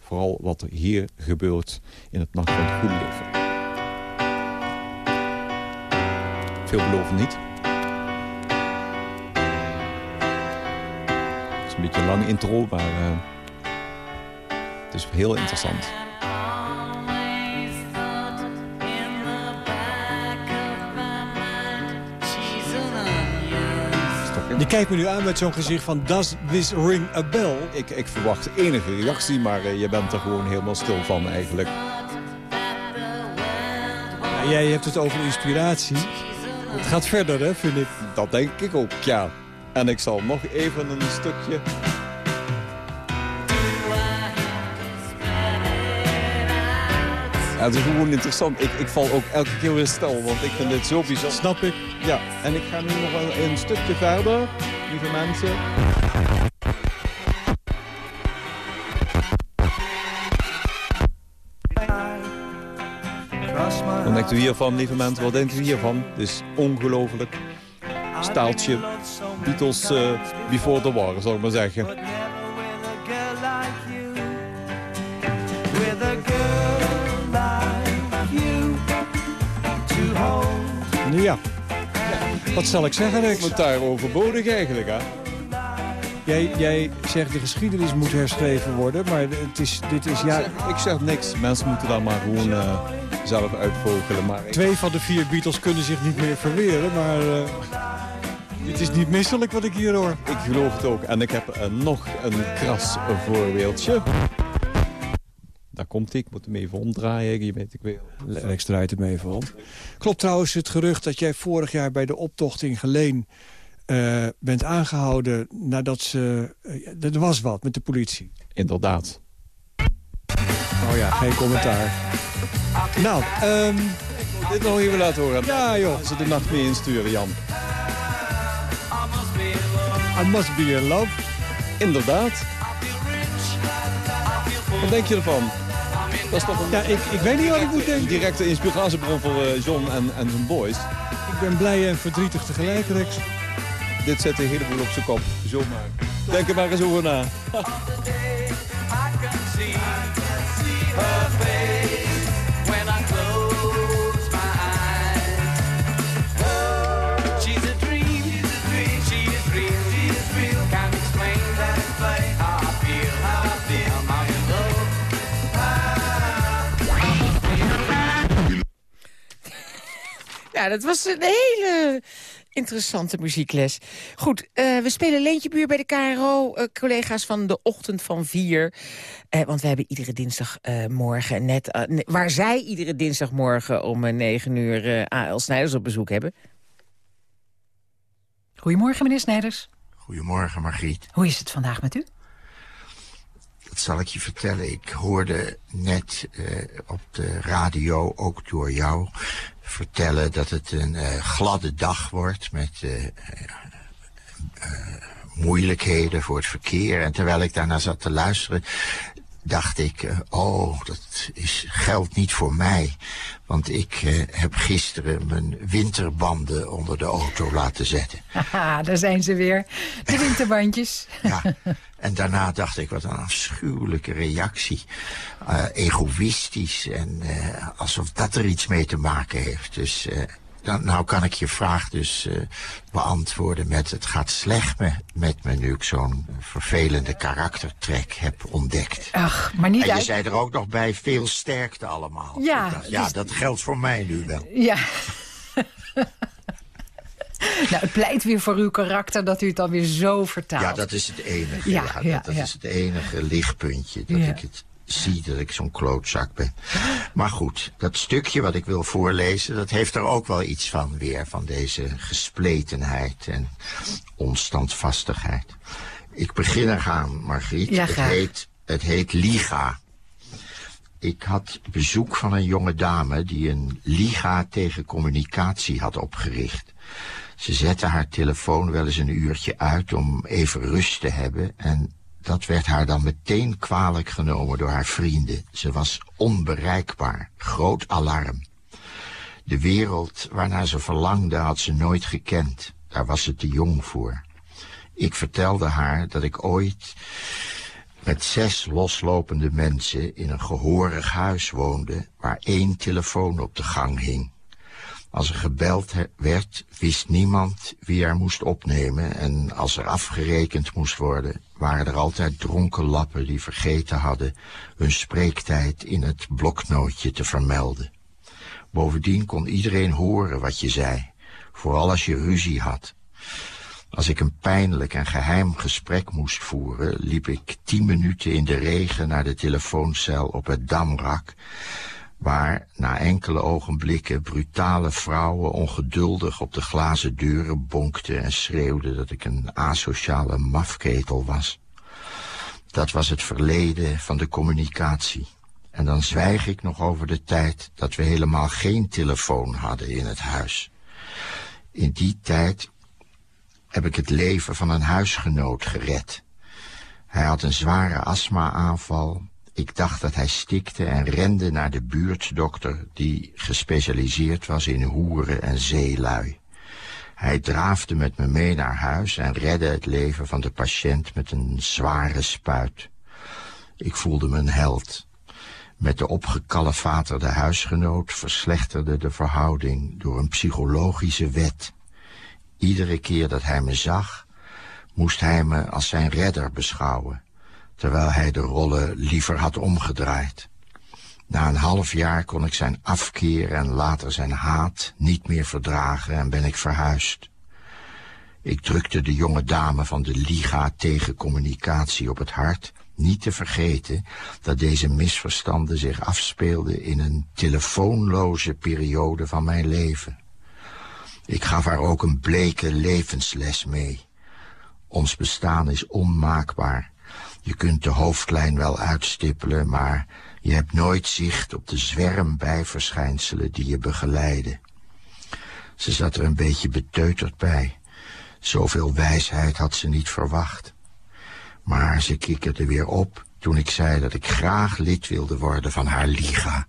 Speaker 13: Vooral wat er hier gebeurt in het Nacht van het Goede Leven. Veelbelovend niet. Het is een beetje een lange intro, maar eh, het is heel interessant.
Speaker 6: Je kijkt me nu aan met zo'n gezicht van... Does this ring a bell?
Speaker 13: Ik, ik verwacht enige reactie, maar eh, je bent er gewoon helemaal stil van eigenlijk.
Speaker 6: Ja, jij hebt het over inspiratie. Het gaat verder, hè, vind ik.
Speaker 13: Dat denk ik ook, ja. En ik zal nog even een stukje... Ja, het is gewoon interessant. Ik, ik val ook elke keer weer stil, want ik vind dit zo bijzonder.
Speaker 6: Snap ik.
Speaker 13: Ja, en ik ga nu nog wel een stukje verder, lieve mensen. Wat denkt u hiervan, lieve mensen? Wat denkt u hiervan? Dit is ongelooflijk. Staaltje Beatles eh, Before the War, zou ik maar zeggen.
Speaker 6: Ja. Wat zal ik zeggen, Rex?
Speaker 13: Commentaar overbodig eigenlijk, hè?
Speaker 6: Jij, jij zegt de geschiedenis moet herschreven worden, maar het is, dit is ja...
Speaker 13: Ik zeg, ik zeg niks. Mensen moeten daar maar gewoon eh, zelf uitvogelen. Maar ik-
Speaker 6: Twee van de vier Beatles kunnen zich niet meer verweren, maar... eh, dit is niet misselijk wat ik hier hoor.
Speaker 13: Ik geloof het ook. En ik heb eh, nog een kras voorbeeldje. Daar komt hij. Ik moet hem even omdraaien. Je weet, ik weet.
Speaker 6: Lex draait hem even om. Klopt trouwens het gerucht dat jij vorig jaar bij de optocht in Geleen... Uh, bent aangehouden nadat ze... Uh, er was wat met de politie.
Speaker 13: Inderdaad.
Speaker 6: Oh ja, geen commentaar. Nou, um,
Speaker 13: dit nog even laten horen.
Speaker 6: Ja, joh.
Speaker 13: Ze de nacht mee insturen, Jan.
Speaker 6: I must be in love.
Speaker 13: Inderdaad. Wat denk je ervan?
Speaker 6: Dat is toch een, ja, ik, ik weet niet wat ik moet denken.
Speaker 13: directe inspiratiebron voor uh, John en, en zijn boys.
Speaker 6: Ik ben blij en verdrietig tegelijk, Rex.
Speaker 13: Dit zet een heleboel op zijn kop. Zomaar. Denk er maar eens over na.
Speaker 3: Ja, dat was een hele interessante muziekles. Goed, uh, we spelen Leentje Buur bij de KRO. Uh, collega's van de Ochtend van Vier. Uh, want we hebben iedere dinsdagmorgen net... waar zij iedere dinsdagmorgen om 9 uur A.L. Snijders op bezoek hebben.
Speaker 14: Goedemorgen, meneer Snijders.
Speaker 15: Goedemorgen, Margriet.
Speaker 14: Hoe is het vandaag met u?
Speaker 15: Dat zal ik je vertellen. Ik hoorde net op de radio, ook door jou vertellen dat het een uh, gladde dag wordt met uh, uh, moeilijkheden voor het verkeer. En terwijl ik daarna zat te luisteren, dacht ik, oh, dat is, geldt niet voor mij. Want ik heb gisteren mijn winterbanden onder de auto laten zetten.
Speaker 14: Haha, daar zijn ze weer, de winterbandjes.
Speaker 15: ja, en daarna dacht ik, wat een afschuwelijke reactie. Uh, egoïstisch en uh, alsof dat er iets mee te maken heeft. Dus uh, dan, nou kan ik je vraag dus beantwoorden met... het gaat slecht me, met me nu ik zo'n vervelende karaktertrek heb ontdekt.
Speaker 14: Ach, maar niet
Speaker 15: En je
Speaker 14: uit...
Speaker 15: zei er ook nog bij veel sterkte allemaal.
Speaker 14: Ja,
Speaker 15: dacht, ja
Speaker 14: dus...
Speaker 15: dat geldt voor mij nu wel.
Speaker 14: Ja. Nou, het pleit weer voor uw karakter dat u het dan weer zo vertaalt.
Speaker 15: Ja, dat is het enige.
Speaker 14: Ja,
Speaker 15: Ja,
Speaker 14: ja,
Speaker 15: dat,
Speaker 14: ja.
Speaker 15: is het enige lichtpuntje. Dat
Speaker 14: Ja.
Speaker 15: ik het zie dat ik zo'n klootzak ben. Maar goed, dat stukje wat ik wil voorlezen... dat heeft er ook wel iets van weer. Van deze gespletenheid en onstandvastigheid. Ik begin eraan, Margriet.
Speaker 14: Ja,
Speaker 15: het, heet, het heet Liga. Ik had bezoek van een jonge dame... die een Liga tegen communicatie had opgericht. Ze zette haar telefoon wel eens een uurtje uit om even rust te hebben... en dat werd haar dan meteen kwalijk genomen door haar vrienden. Ze was onbereikbaar, groot alarm. De wereld waarnaar ze verlangde had ze nooit gekend. Daar was ze te jong voor. Ik vertelde haar dat ik ooit met zes loslopende mensen in een gehoorig huis woonde... waar één telefoon op de gang hing. Als er gebeld werd, wist niemand wie er moest opnemen... en als er afgerekend moest worden, waren er altijd dronken lappen... die vergeten hadden hun spreektijd in het bloknootje te vermelden. Bovendien kon iedereen horen wat je zei, vooral als je ruzie had. Als ik een pijnlijk en geheim gesprek moest voeren... liep ik tien minuten in de regen naar de telefooncel op het Damrak waar na enkele ogenblikken brutale vrouwen ongeduldig op de glazen deuren bonkten en schreeuwden dat ik een asociale mafketel was. Dat was het verleden van de communicatie. En dan zwijg ik nog over de tijd dat we helemaal geen telefoon hadden in het huis. In die tijd heb ik het leven van een huisgenoot gered. Hij had een zware astma-aanval. Ik dacht dat hij stikte en rende naar de buurtdokter... die gespecialiseerd was in hoeren en zeelui. Hij draafde met me mee naar huis en redde het leven van de patiënt met een zware spuit. Ik voelde me een held. Met de opgekalefaterde huisgenoot verslechterde de verhouding door een psychologische wet. Iedere keer dat hij me zag, moest hij me als zijn redder beschouwen, terwijl hij de rollen liever had omgedraaid. Na een half jaar kon ik zijn afkeer en later zijn haat niet meer verdragen en ben ik verhuisd. Ik drukte de jonge dame van de Liga tegen communicatie op het hart, Niet te vergeten dat deze misverstanden zich afspeelden in een telefoonloze periode van mijn leven. Ik gaf haar ook een bleke levensles mee. Ons bestaan is onmaakbaar. Je kunt de hoofdlijn wel uitstippelen, maar je hebt nooit zicht op de zwerm bijverschijnselen die je begeleiden. Ze zat er een beetje beteuterd bij. Zoveel wijsheid had ze niet verwacht. Maar ze kikkerde weer op toen ik zei dat ik graag lid wilde worden van haar liga.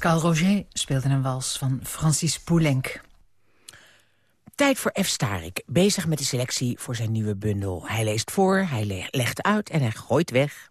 Speaker 14: Pascal Roger speelde een wals van Francis Poulenc.
Speaker 3: Tijd voor F. Starik, bezig met de selectie voor zijn nieuwe bundel. Hij leest voor, hij legt uit en hij gooit weg.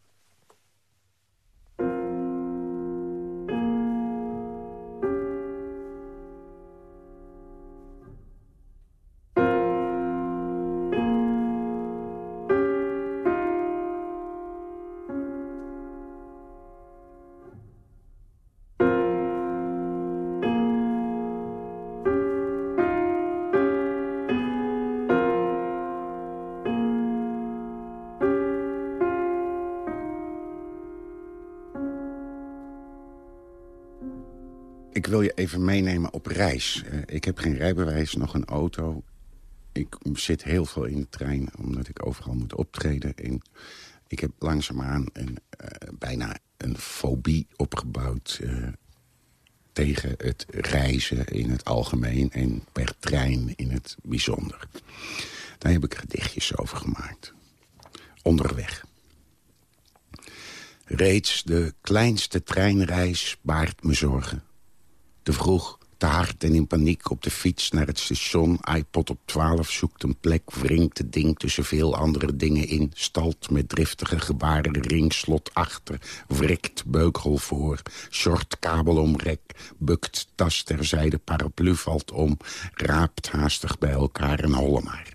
Speaker 16: Even meenemen op reis. Uh, ik heb geen rijbewijs, nog een auto. Ik zit heel veel in de trein, omdat ik overal moet optreden. En ik heb langzaamaan een, uh, bijna een fobie opgebouwd... Uh, tegen het reizen in het algemeen en per trein in het bijzonder. Daar heb ik gedichtjes over gemaakt. Onderweg. Reeds de kleinste treinreis baart me zorgen. Te vroeg, te hard en in paniek op de fiets naar het station. iPod op 12 zoekt een plek, wringt het ding tussen veel andere dingen in. Stalt met driftige gebaren, ringslot achter. Wrikt beugel voor, short kabel om rek. Bukt tas terzijde, paraplu valt om. Raapt haastig bij elkaar en holle maar.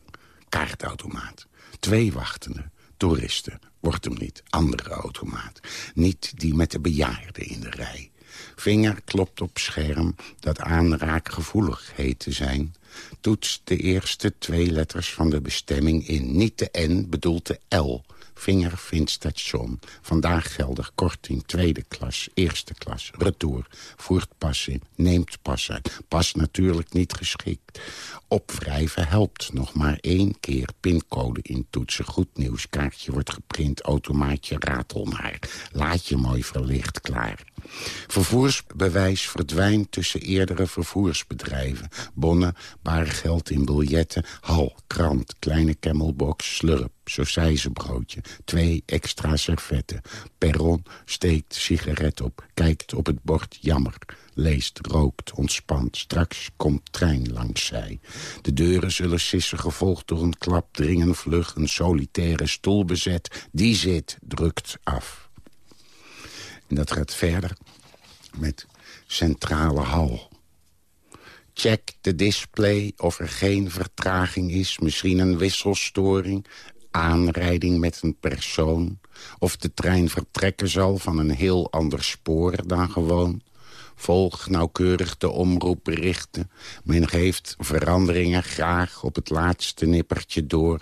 Speaker 16: Kaartautomaat. Twee wachtende, toeristen. Wordt hem niet, andere automaat. Niet die met de bejaarden in de rij. Vinger klopt op scherm dat aanraakgevoelig heet te zijn. Toets de eerste twee letters van de bestemming in. Niet de N, bedoelt de L. Vinger vindt station. Vandaag geldig korting tweede klas, eerste klas, retour. Voert pas in, neemt pas uit. Pas natuurlijk niet geschikt. Opwrijven helpt nog maar één keer. Pincode intoetsen, goed nieuws. Kaartje wordt geprint, automaatje ratel maar. Laat je mooi verlicht klaar. Vervoersbewijs verdwijnt tussen eerdere vervoersbedrijven. Bonnen, geld in biljetten, hal, krant, kleine camelbox, slurp broodje, twee extra servetten. Perron steekt sigaret op, kijkt op het bord jammer. Leest, rookt, ontspant, straks komt trein langs zij. De deuren zullen sissen, gevolgd door een klap, dringen vlug... een solitaire stoel bezet, die zit, drukt af. En dat gaat verder met centrale hal. Check de display of er geen vertraging is. Misschien een wisselstoring aanrijding met een persoon... of de trein vertrekken zal van een heel ander spoor dan gewoon. Volg nauwkeurig de omroepberichten. Men geeft veranderingen graag op het laatste nippertje door.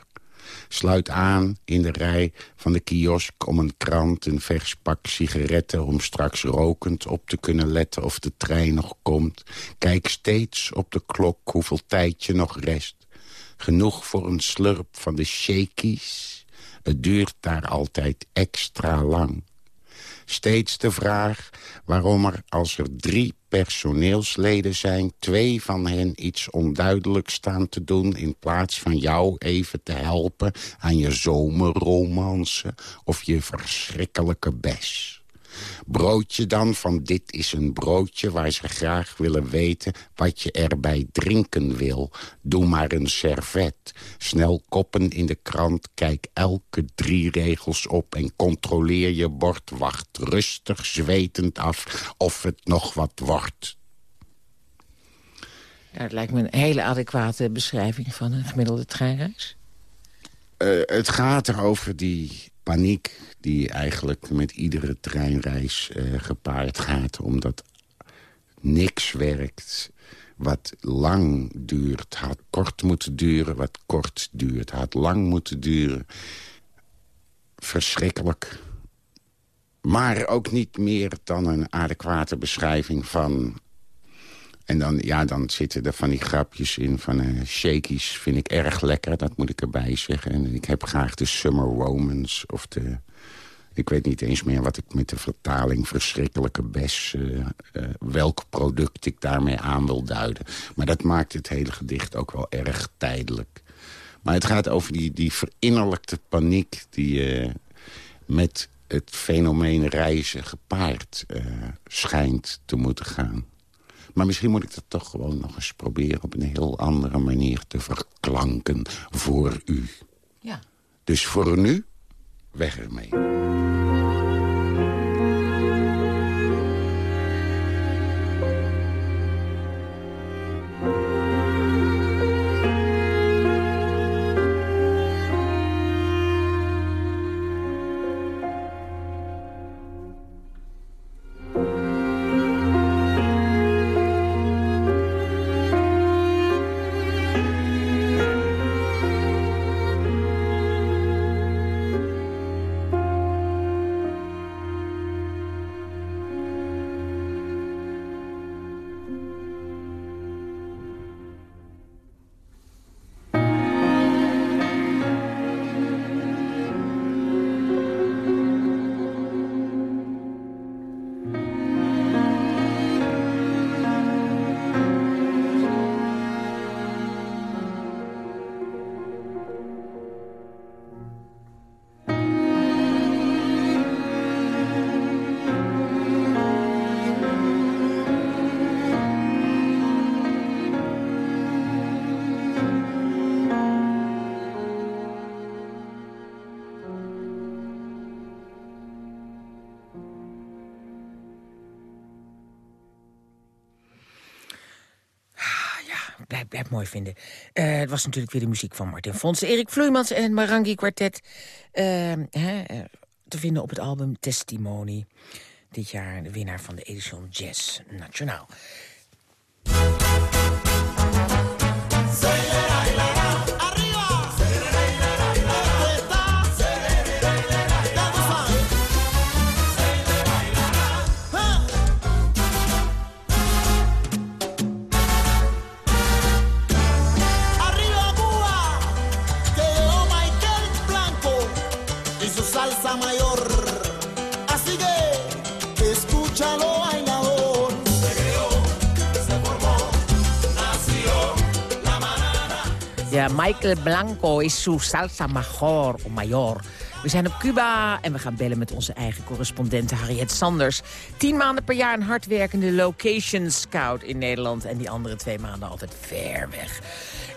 Speaker 16: Sluit aan in de rij van de kiosk om een krant, een vers pak sigaretten... om straks rokend op te kunnen letten of de trein nog komt. Kijk steeds op de klok hoeveel tijd je nog rest. Genoeg voor een slurp van de shakies. Het duurt daar altijd extra lang. Steeds de vraag waarom er, als er drie personeelsleden zijn... twee van hen iets onduidelijk staan te doen... in plaats van jou even te helpen aan je zomerromance... of je verschrikkelijke bes. Broodje dan van dit is een broodje waar ze graag willen weten wat je erbij drinken wil. Doe maar een servet. Snel koppen in de krant, kijk elke drie regels op en controleer je bord. Wacht rustig, zwetend af of het nog wat wordt.
Speaker 3: Het lijkt me een hele adequate beschrijving van een gemiddelde treinreis.
Speaker 16: Uh, het gaat erover die paniek die eigenlijk met iedere treinreis uh, gepaard gaat. Omdat niks werkt wat lang duurt. Had kort moeten duren wat kort duurt. Had lang moeten duren. Verschrikkelijk. Maar ook niet meer dan een adequate beschrijving van en dan, ja, dan zitten er van die grapjes in van uh, shakies. Vind ik erg lekker, dat moet ik erbij zeggen. En ik heb graag de Summer Romans of de... Ik weet niet eens meer wat ik met de vertaling verschrikkelijke bes... Uh, uh, welk product ik daarmee aan wil duiden. Maar dat maakt het hele gedicht ook wel erg tijdelijk. Maar het gaat over die, die verinnerlijkte paniek... die met het fenomeen reizen gepaard schijnt te moeten gaan. Maar misschien moet ik dat toch gewoon nog eens proberen... op een heel andere manier te verklanken voor u.
Speaker 3: Ja.
Speaker 16: Dus voor nu, weg ermee.
Speaker 3: Blijf mooi vinden. Het was natuurlijk weer de muziek van Martin Fons, Erik Vloeimans en het Marangi Quartet. Uh, hè, te vinden op het album Testimony. Dit jaar de winnaar van de Edition Jazz Nationaal. Ja, Michael Blanco is su salsa major of mayor. We zijn op Cuba en we gaan bellen met onze eigen correspondente Harriet Sanders. Tien maanden per jaar een hardwerkende location scout in Nederland... en die andere twee maanden altijd ver weg.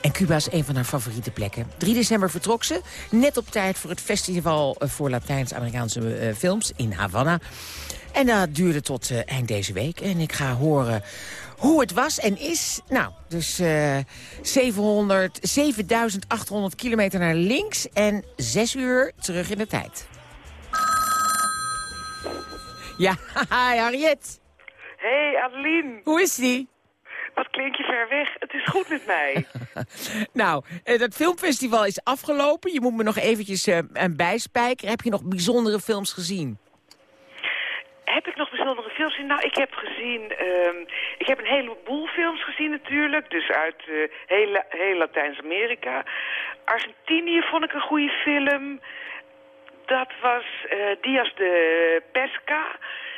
Speaker 3: En Cuba is een van haar favoriete plekken. 3 december vertrok ze, net op tijd voor het Festival eh, voor Latijns-Amerikaanse eh, Films in Havana. En dat duurde tot uh, eind deze week. En ik ga horen hoe het was en is. Nou, dus uh, 700, 7800 kilometer naar links en 6 uur terug in de tijd. Ja, hi Harriet.
Speaker 17: Hey Adeline.
Speaker 3: Hoe is die?
Speaker 17: Wat klink je ver weg? Het is goed met mij.
Speaker 3: nou, uh, dat filmfestival is afgelopen. Je moet me nog eventjes uh, bijspijkeren. Heb je nog bijzondere films gezien?
Speaker 17: Heb ik nog bijzondere films gezien? Nou, ik heb gezien... Um, ik heb een heleboel films gezien natuurlijk. Dus uit uh, heel, heel Latijns-Amerika. Argentinië vond ik een goede film. Dat was uh, Dias de Pesca.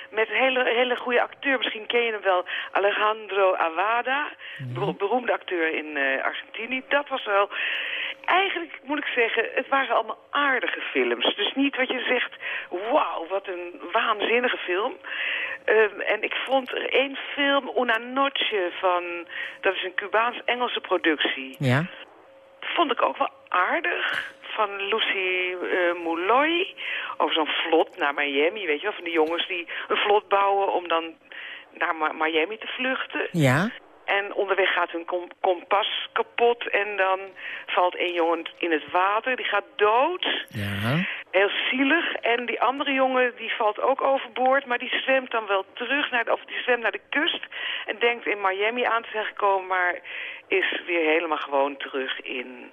Speaker 17: Met een hele, hele goede acteur. Misschien ken je hem wel. Alejandro Avada. Mm. Beroemde acteur in uh, Argentinië. Dat was wel eigenlijk moet ik zeggen, het waren allemaal aardige films. Dus niet wat je zegt, wauw, wat een waanzinnige film. Um, en ik vond er één film, Una Noche, van, dat is een Cubaans-Engelse productie.
Speaker 3: Ja.
Speaker 17: Vond ik ook wel aardig. Van Lucy uh, Mouloy. Over zo'n vlot naar Miami, weet je wel. Van die jongens die een vlot bouwen om dan naar Miami te vluchten.
Speaker 3: Ja.
Speaker 17: En onderweg gaat hun kom kompas kapot en dan valt een jongen in het water. Die gaat dood.
Speaker 3: Ja.
Speaker 17: Heel zielig. En die andere jongen die valt ook overboord, maar die zwemt dan wel terug naar de, of die zwemt naar de kust en denkt in Miami aan te zijn gekomen, maar is weer helemaal gewoon terug in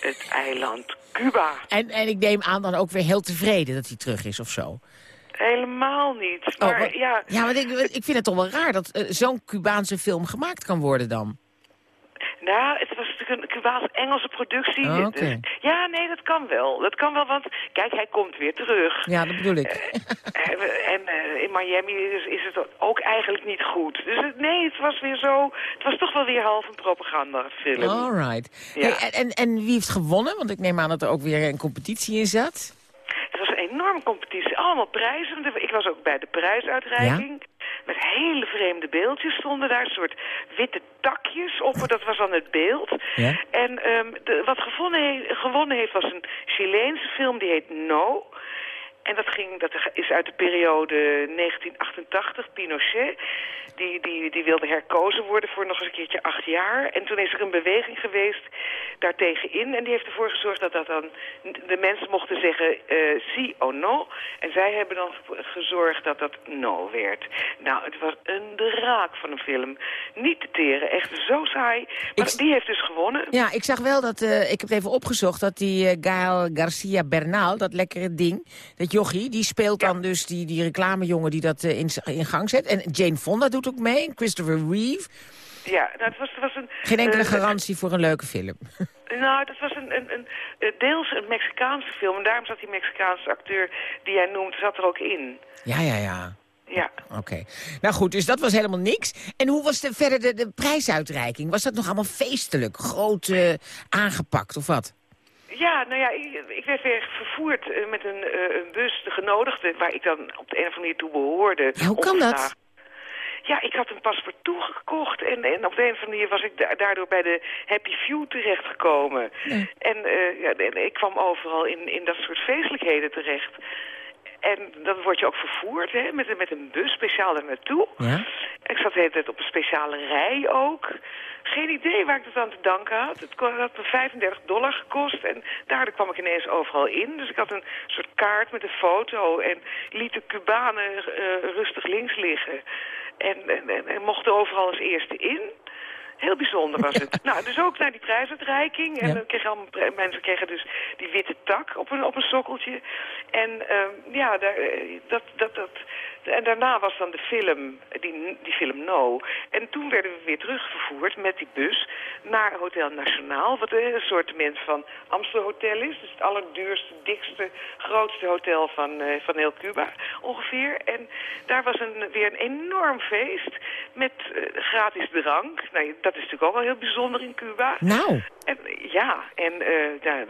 Speaker 17: het eiland Cuba.
Speaker 3: En, en ik neem aan dan ook weer heel tevreden dat hij terug is of zo.
Speaker 17: Helemaal niet. Maar,
Speaker 3: oh, maar,
Speaker 17: ja,
Speaker 3: ja, want ik, ik vind het toch wel raar dat uh, zo'n Cubaanse film gemaakt kan worden dan.
Speaker 17: Nou, het was natuurlijk een Cubaans-Engelse productie.
Speaker 3: Oh, okay.
Speaker 17: dus, ja, nee, dat kan wel. Dat kan wel, want kijk, hij komt weer terug.
Speaker 3: Ja, dat bedoel ik.
Speaker 17: Uh, en uh, in Miami is, is, het ook eigenlijk niet goed. Dus het, nee, het was weer zo... Het was toch wel weer half een propagandafilm.
Speaker 3: All right.
Speaker 17: Ja.
Speaker 3: Hey, en, en wie heeft gewonnen? Want ik neem aan dat er ook weer een competitie in zat.
Speaker 17: Het was een enorme competitie. Allemaal prijzen. Ik was ook bij de prijsuitreiking.
Speaker 3: Ja?
Speaker 17: Met hele vreemde beeldjes stonden daar. Een soort witte takjes op. Dat was dan het beeld.
Speaker 3: Ja?
Speaker 17: En um, de, wat gewonnen, he gewonnen heeft was een Chileense film. Die heet No. En dat, ging, dat is uit de periode 1988, Pinochet. Die, die, die wilde herkozen worden voor nog eens een keertje acht jaar. En toen is er een beweging geweest daartegenin. En die heeft ervoor gezorgd dat, dat dan de mensen mochten zeggen uh, si of no. En zij hebben dan gezorgd dat dat no werd. Nou, het was een draak van een film. Niet te teren, echt zo saai. Maar ik... die heeft dus gewonnen.
Speaker 3: Ja, ik zag wel dat, uh, ik heb het even opgezocht, dat die uh, Gael Garcia Bernal, dat lekkere ding, dat jochie, die speelt dan dus die, die reclamejongen die dat uh, in, in gang zet. En Jane Fonda doet ook mee, en Christopher Reeve.
Speaker 17: Ja, dat was, was een...
Speaker 3: Geen enkele uh, garantie voor een leuke film.
Speaker 17: Nou, dat was een, een, een, deels een Mexicaanse film. En daarom zat die Mexicaanse acteur die jij noemt, zat er ook in.
Speaker 3: Ja, ja, ja.
Speaker 17: Ja.
Speaker 3: Oké. Okay. Nou goed, dus dat was helemaal niks. En hoe was de, verder de, de prijsuitreiking? Was dat nog allemaal feestelijk? Groot uh, aangepakt of wat?
Speaker 17: Ja, nou ja, ik, ik werd weer vervoerd uh, met een, uh, een bus, de genodigde, waar ik dan op de een of andere manier toe behoorde.
Speaker 3: Ja, hoe kan dat?
Speaker 17: Ja, ik had een paspartout gekocht en, en op de een of andere manier was ik da daardoor bij de Happy Few terechtgekomen.
Speaker 3: Nee.
Speaker 17: En, uh, ja, en ik kwam overal in, in dat soort feestelijkheden terecht. En dan word je ook vervoerd hè, met, met een bus speciaal daar naartoe.
Speaker 3: Ja?
Speaker 17: Ik zat de hele tijd op een speciale rij ook. Geen idee waar ik dat aan te danken had. Het had me 35 dollar gekost en daardoor kwam ik ineens overal in. Dus ik had een soort kaart met een foto en liet de Cubanen uh, rustig links liggen. En, en, en, en mochten overal als eerste in. Heel bijzonder was het. Nou, dus ook naar die prijsuitreiking. En dan kregen allemaal, mensen kregen dus die witte tak op een, op een sokkeltje. En uh, ja, daar, dat, dat, dat, En daarna was dan de film, die, die film No. En toen werden we weer terugvervoerd met die bus naar Hotel Nationaal. Wat een soort van Amsterdam Hotel is. Dus het allerduurste, dikste, grootste hotel van, eh, van heel Cuba ongeveer. En daar was een, weer een enorm feest met eh, gratis drank. Nou, dat is natuurlijk ook wel heel bijzonder in Cuba.
Speaker 3: Nou.
Speaker 17: En, ja, en eh, daar,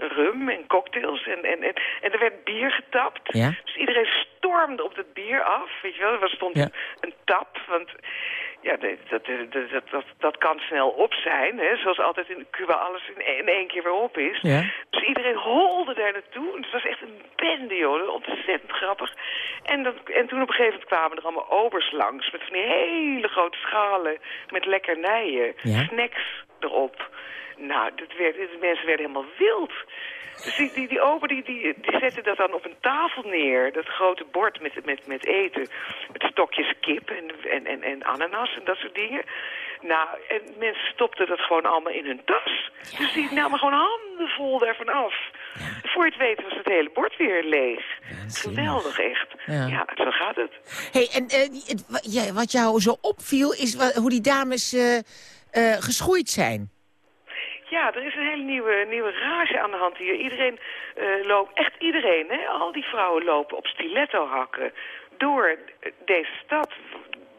Speaker 17: rum en cocktails en, en, en, en er werd bier getapt.
Speaker 3: Ja.
Speaker 17: Dus iedereen stormde op dat bier af. Weet je wel, er stond
Speaker 3: Ja.
Speaker 17: een tap, want ja, dat, dat, dat, dat, dat, kan snel op zijn. Hè? Zoals altijd in Cuba alles in, in één keer weer op is.
Speaker 3: Ja.
Speaker 17: Dus iedereen holde daar naartoe. En het was echt een bende, joh. Ontzettend grappig. En, dat, en toen op een gegeven moment kwamen er allemaal obers langs... met van die hele grote schalen met lekkernijen.
Speaker 3: Ja.
Speaker 17: Snacks erop. Nou, dat werd, de mensen werden helemaal wild. Dus die, die, die ober die, die, die zette dat dan op een tafel neer. Dat grote bord met, met, met eten. Met stokjes kip en, en, en, en ananas en dat soort dingen. Nou, en mensen stopten dat gewoon allemaal in hun tas. Dus die namen gewoon handenvol daarvan af. Voor je het weet was het hele bord weer leeg. Geweldig, echt.
Speaker 3: Ja.
Speaker 17: Ja. zo gaat het.
Speaker 3: Hey, en eh, ja, wat jou zo opviel is hoe die dames eh, eh, geschoeid zijn.
Speaker 17: Ja, er is een hele nieuwe, nieuwe rage aan de hand hier. Iedereen eh, loopt, echt iedereen, hè? al die vrouwen lopen op stiletto-hakken door deze stad.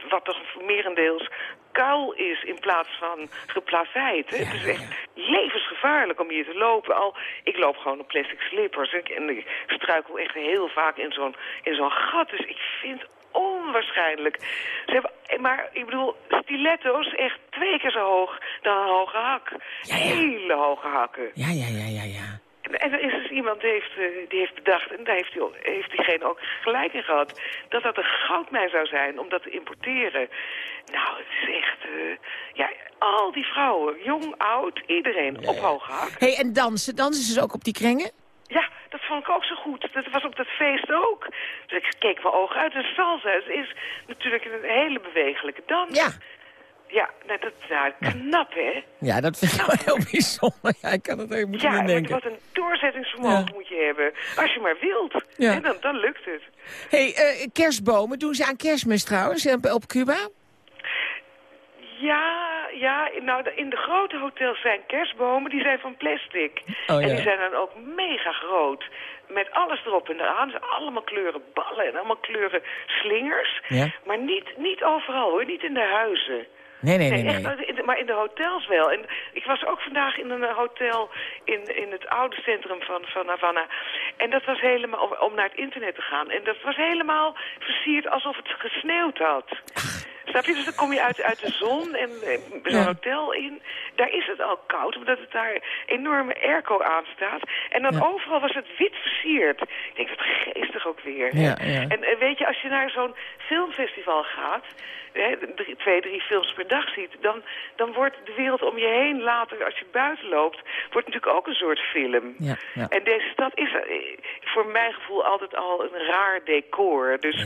Speaker 17: Wat toch merendeels kuil is in plaats van geplaveid. Hè? het is echt levensgevaarlijk om hier te lopen. Al, ik loop gewoon op plastic slippers ik- en ik struikel echt heel vaak in zo'n in zo'n gat. Dus ik vind onwaarschijnlijk. Ze hebben, maar ik bedoel, stiletto's echt twee keer zo hoog dan een hoge hak. Hele hoge hakken.
Speaker 3: Ja, ja, ja, ja, ja.
Speaker 17: En, er is dus iemand die heeft, eh, die heeft bedacht, en daar heeft, heeft diegene ook gelijk in gehad, dat dat een goudmijn zou zijn om dat te importeren. Nou, het is echt, eh, ja, al die vrouwen, jong, oud, iedereen op hoge hak.
Speaker 3: Hey, en dansen? Dansen ze ook op die krengen?
Speaker 17: Ja, vond ik ook zo goed. Dat was op dat feest ook. Dus ik keek mijn ogen uit. En salsa is natuurlijk een hele bewegelijke dans.
Speaker 3: Ja.
Speaker 17: Ja, nou, dat nou, knap, hè?
Speaker 3: Ja, dat vind ik wel heel bijzonder. Ja, ik kan het even moeten
Speaker 17: Ja,
Speaker 3: denken.
Speaker 17: wat een doorzettingsvermogen
Speaker 3: Ja.
Speaker 17: moet je hebben. Als je maar wilt.
Speaker 3: Ja.
Speaker 17: En dan, dan lukt het.
Speaker 3: Hey, eh, kerstbomen, doen ze aan kerstmis trouwens op, op Cuba?
Speaker 17: Ja, ja, nou in de grote hotels zijn kerstbomen, die zijn van plastic.
Speaker 3: Oh,
Speaker 17: en
Speaker 3: ja.
Speaker 17: die zijn dan ook mega groot. Met alles erop en eraan. Ze allemaal kleuren ballen en allemaal kleuren slingers.
Speaker 3: Ja.
Speaker 17: Maar niet, niet overal hoor, niet in de huizen.
Speaker 3: Nee, nee, nee, nee.
Speaker 17: in de- maar in de hotels wel. En ik was ook vandaag in een eh, hotel in, in het oude centrum van, van Havana. En dat was helemaal, om, om naar het internet te gaan. En dat was helemaal versierd alsof het gesneeuwd had. Snap je? Dus dan kom je uit, uit de zon en zo'n
Speaker 3: Ja.
Speaker 17: hotel in. Daar is het al koud, omdat het daar enorme airco aanstaat. En dan
Speaker 3: Ja.
Speaker 17: overal was het wit versierd. Ik denk, wat geestig ook weer.
Speaker 3: Ja, ja.
Speaker 17: En eh, weet je, als je naar zo'n filmfestival gaat... Hè, drie- twee, drie films per dag ziet... Dan, dan wordt de wereld om je heen later, als je buiten loopt... wordt natuurlijk ook een soort film.
Speaker 3: Ja, ja.
Speaker 17: En deze stad is eh, voor mijn gevoel altijd al een raar decor. Dus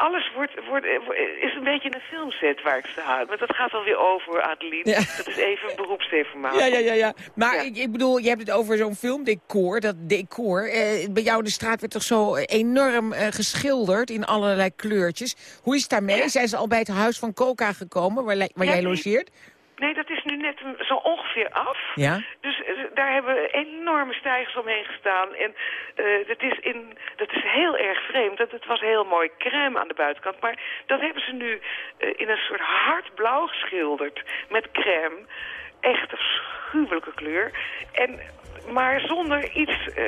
Speaker 17: alles wordt, wordt, eh, is een beetje een filmset waar ik sta. Maar dat gaat alweer over, Adeline.
Speaker 3: Ja.
Speaker 17: Dat is even beroepsdeformatie.
Speaker 3: Ja, ja, ja, ja. Maar Ik, ik bedoel, je hebt het over zo'n filmdecor. Dat decor, eh, bij jou in de straat werd toch zo enorm eh, geschilderd in allerlei kleurtjes. Hoe is het daarmee? Zijn ze al bij het huis van Coca gekomen, waar, waar jij logeert?
Speaker 17: Nee, dat is net zo ongeveer af.
Speaker 3: Ja.
Speaker 17: Dus eh, daar hebben enorme stijgers omheen gestaan. En eh, dat, is in, dat is heel erg vreemd. Dat, het was heel mooi crème aan de buitenkant. Maar dat hebben ze nu eh, in een soort hardblauw geschilderd. Met crème. Echt een schuwelijke kleur. En, maar zonder iets eh,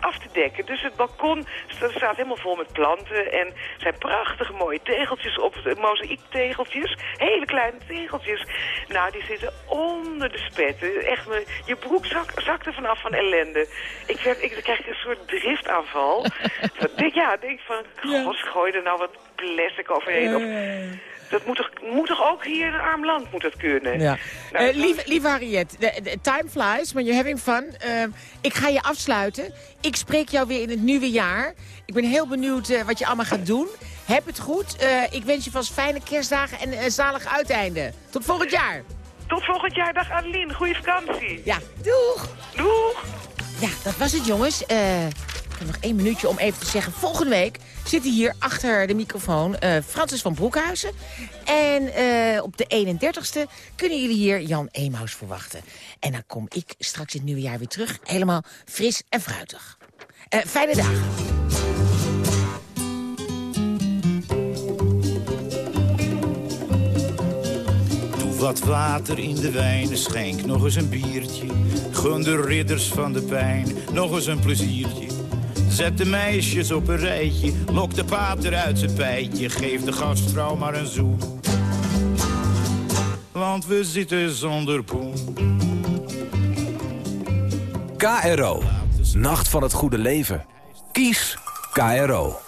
Speaker 17: af te dekken. Dus het balkon sta- staat helemaal vol met planten. En er zijn prachtige mooie tegeltjes op, mozaïektegeltjes. Hele kleine tegeltjes. Nou, die zitten onder de spetten. Echt, me, je broek zak, zakt er vanaf van ellende. Ik, werd, ik krijg een soort driftaanval. Ja, denk van, god, gooi er nou wat plastic overheen. Of, dat moet toch, moet toch ook hier in een arm land moet dat kunnen?
Speaker 3: Ja.
Speaker 17: Nou,
Speaker 3: Eh, lieve, lieve Harriet, de time flies, when you're having fun. Eh, ik ga je afsluiten. Ik spreek jou weer in het nieuwe jaar. Ik ben heel benieuwd eh, wat je allemaal gaat doen. Heb het goed. Eh, ik wens je vast fijne kerstdagen en een zalig uiteinde. Tot volgend jaar.
Speaker 17: Tot volgend jaar. Dag Adeline. Goede vakantie.
Speaker 3: Ja, doeg.
Speaker 17: Doeg.
Speaker 3: Ja, dat was het jongens. Eh, Ik heb nog één minuutje om even te zeggen. Volgende week zit hier achter de microfoon uh, Francis van Broekhuizen. En uh, op de 31ste kunnen jullie hier Jan Emaus verwachten. En dan kom ik straks in het nieuwe jaar weer terug. Helemaal fris en fruitig. Uh, fijne dagen.
Speaker 18: wat water in de wijn, schenk nog eens een biertje. Gun de ridders van de pijn nog eens een pleziertje. Zet de meisjes op een rijtje, lok de pater uit zijn pijtje. Geef de gastvrouw maar een zoen. Want we zitten zonder poen.
Speaker 19: KRO, Nacht van het Goede Leven. Kies KRO.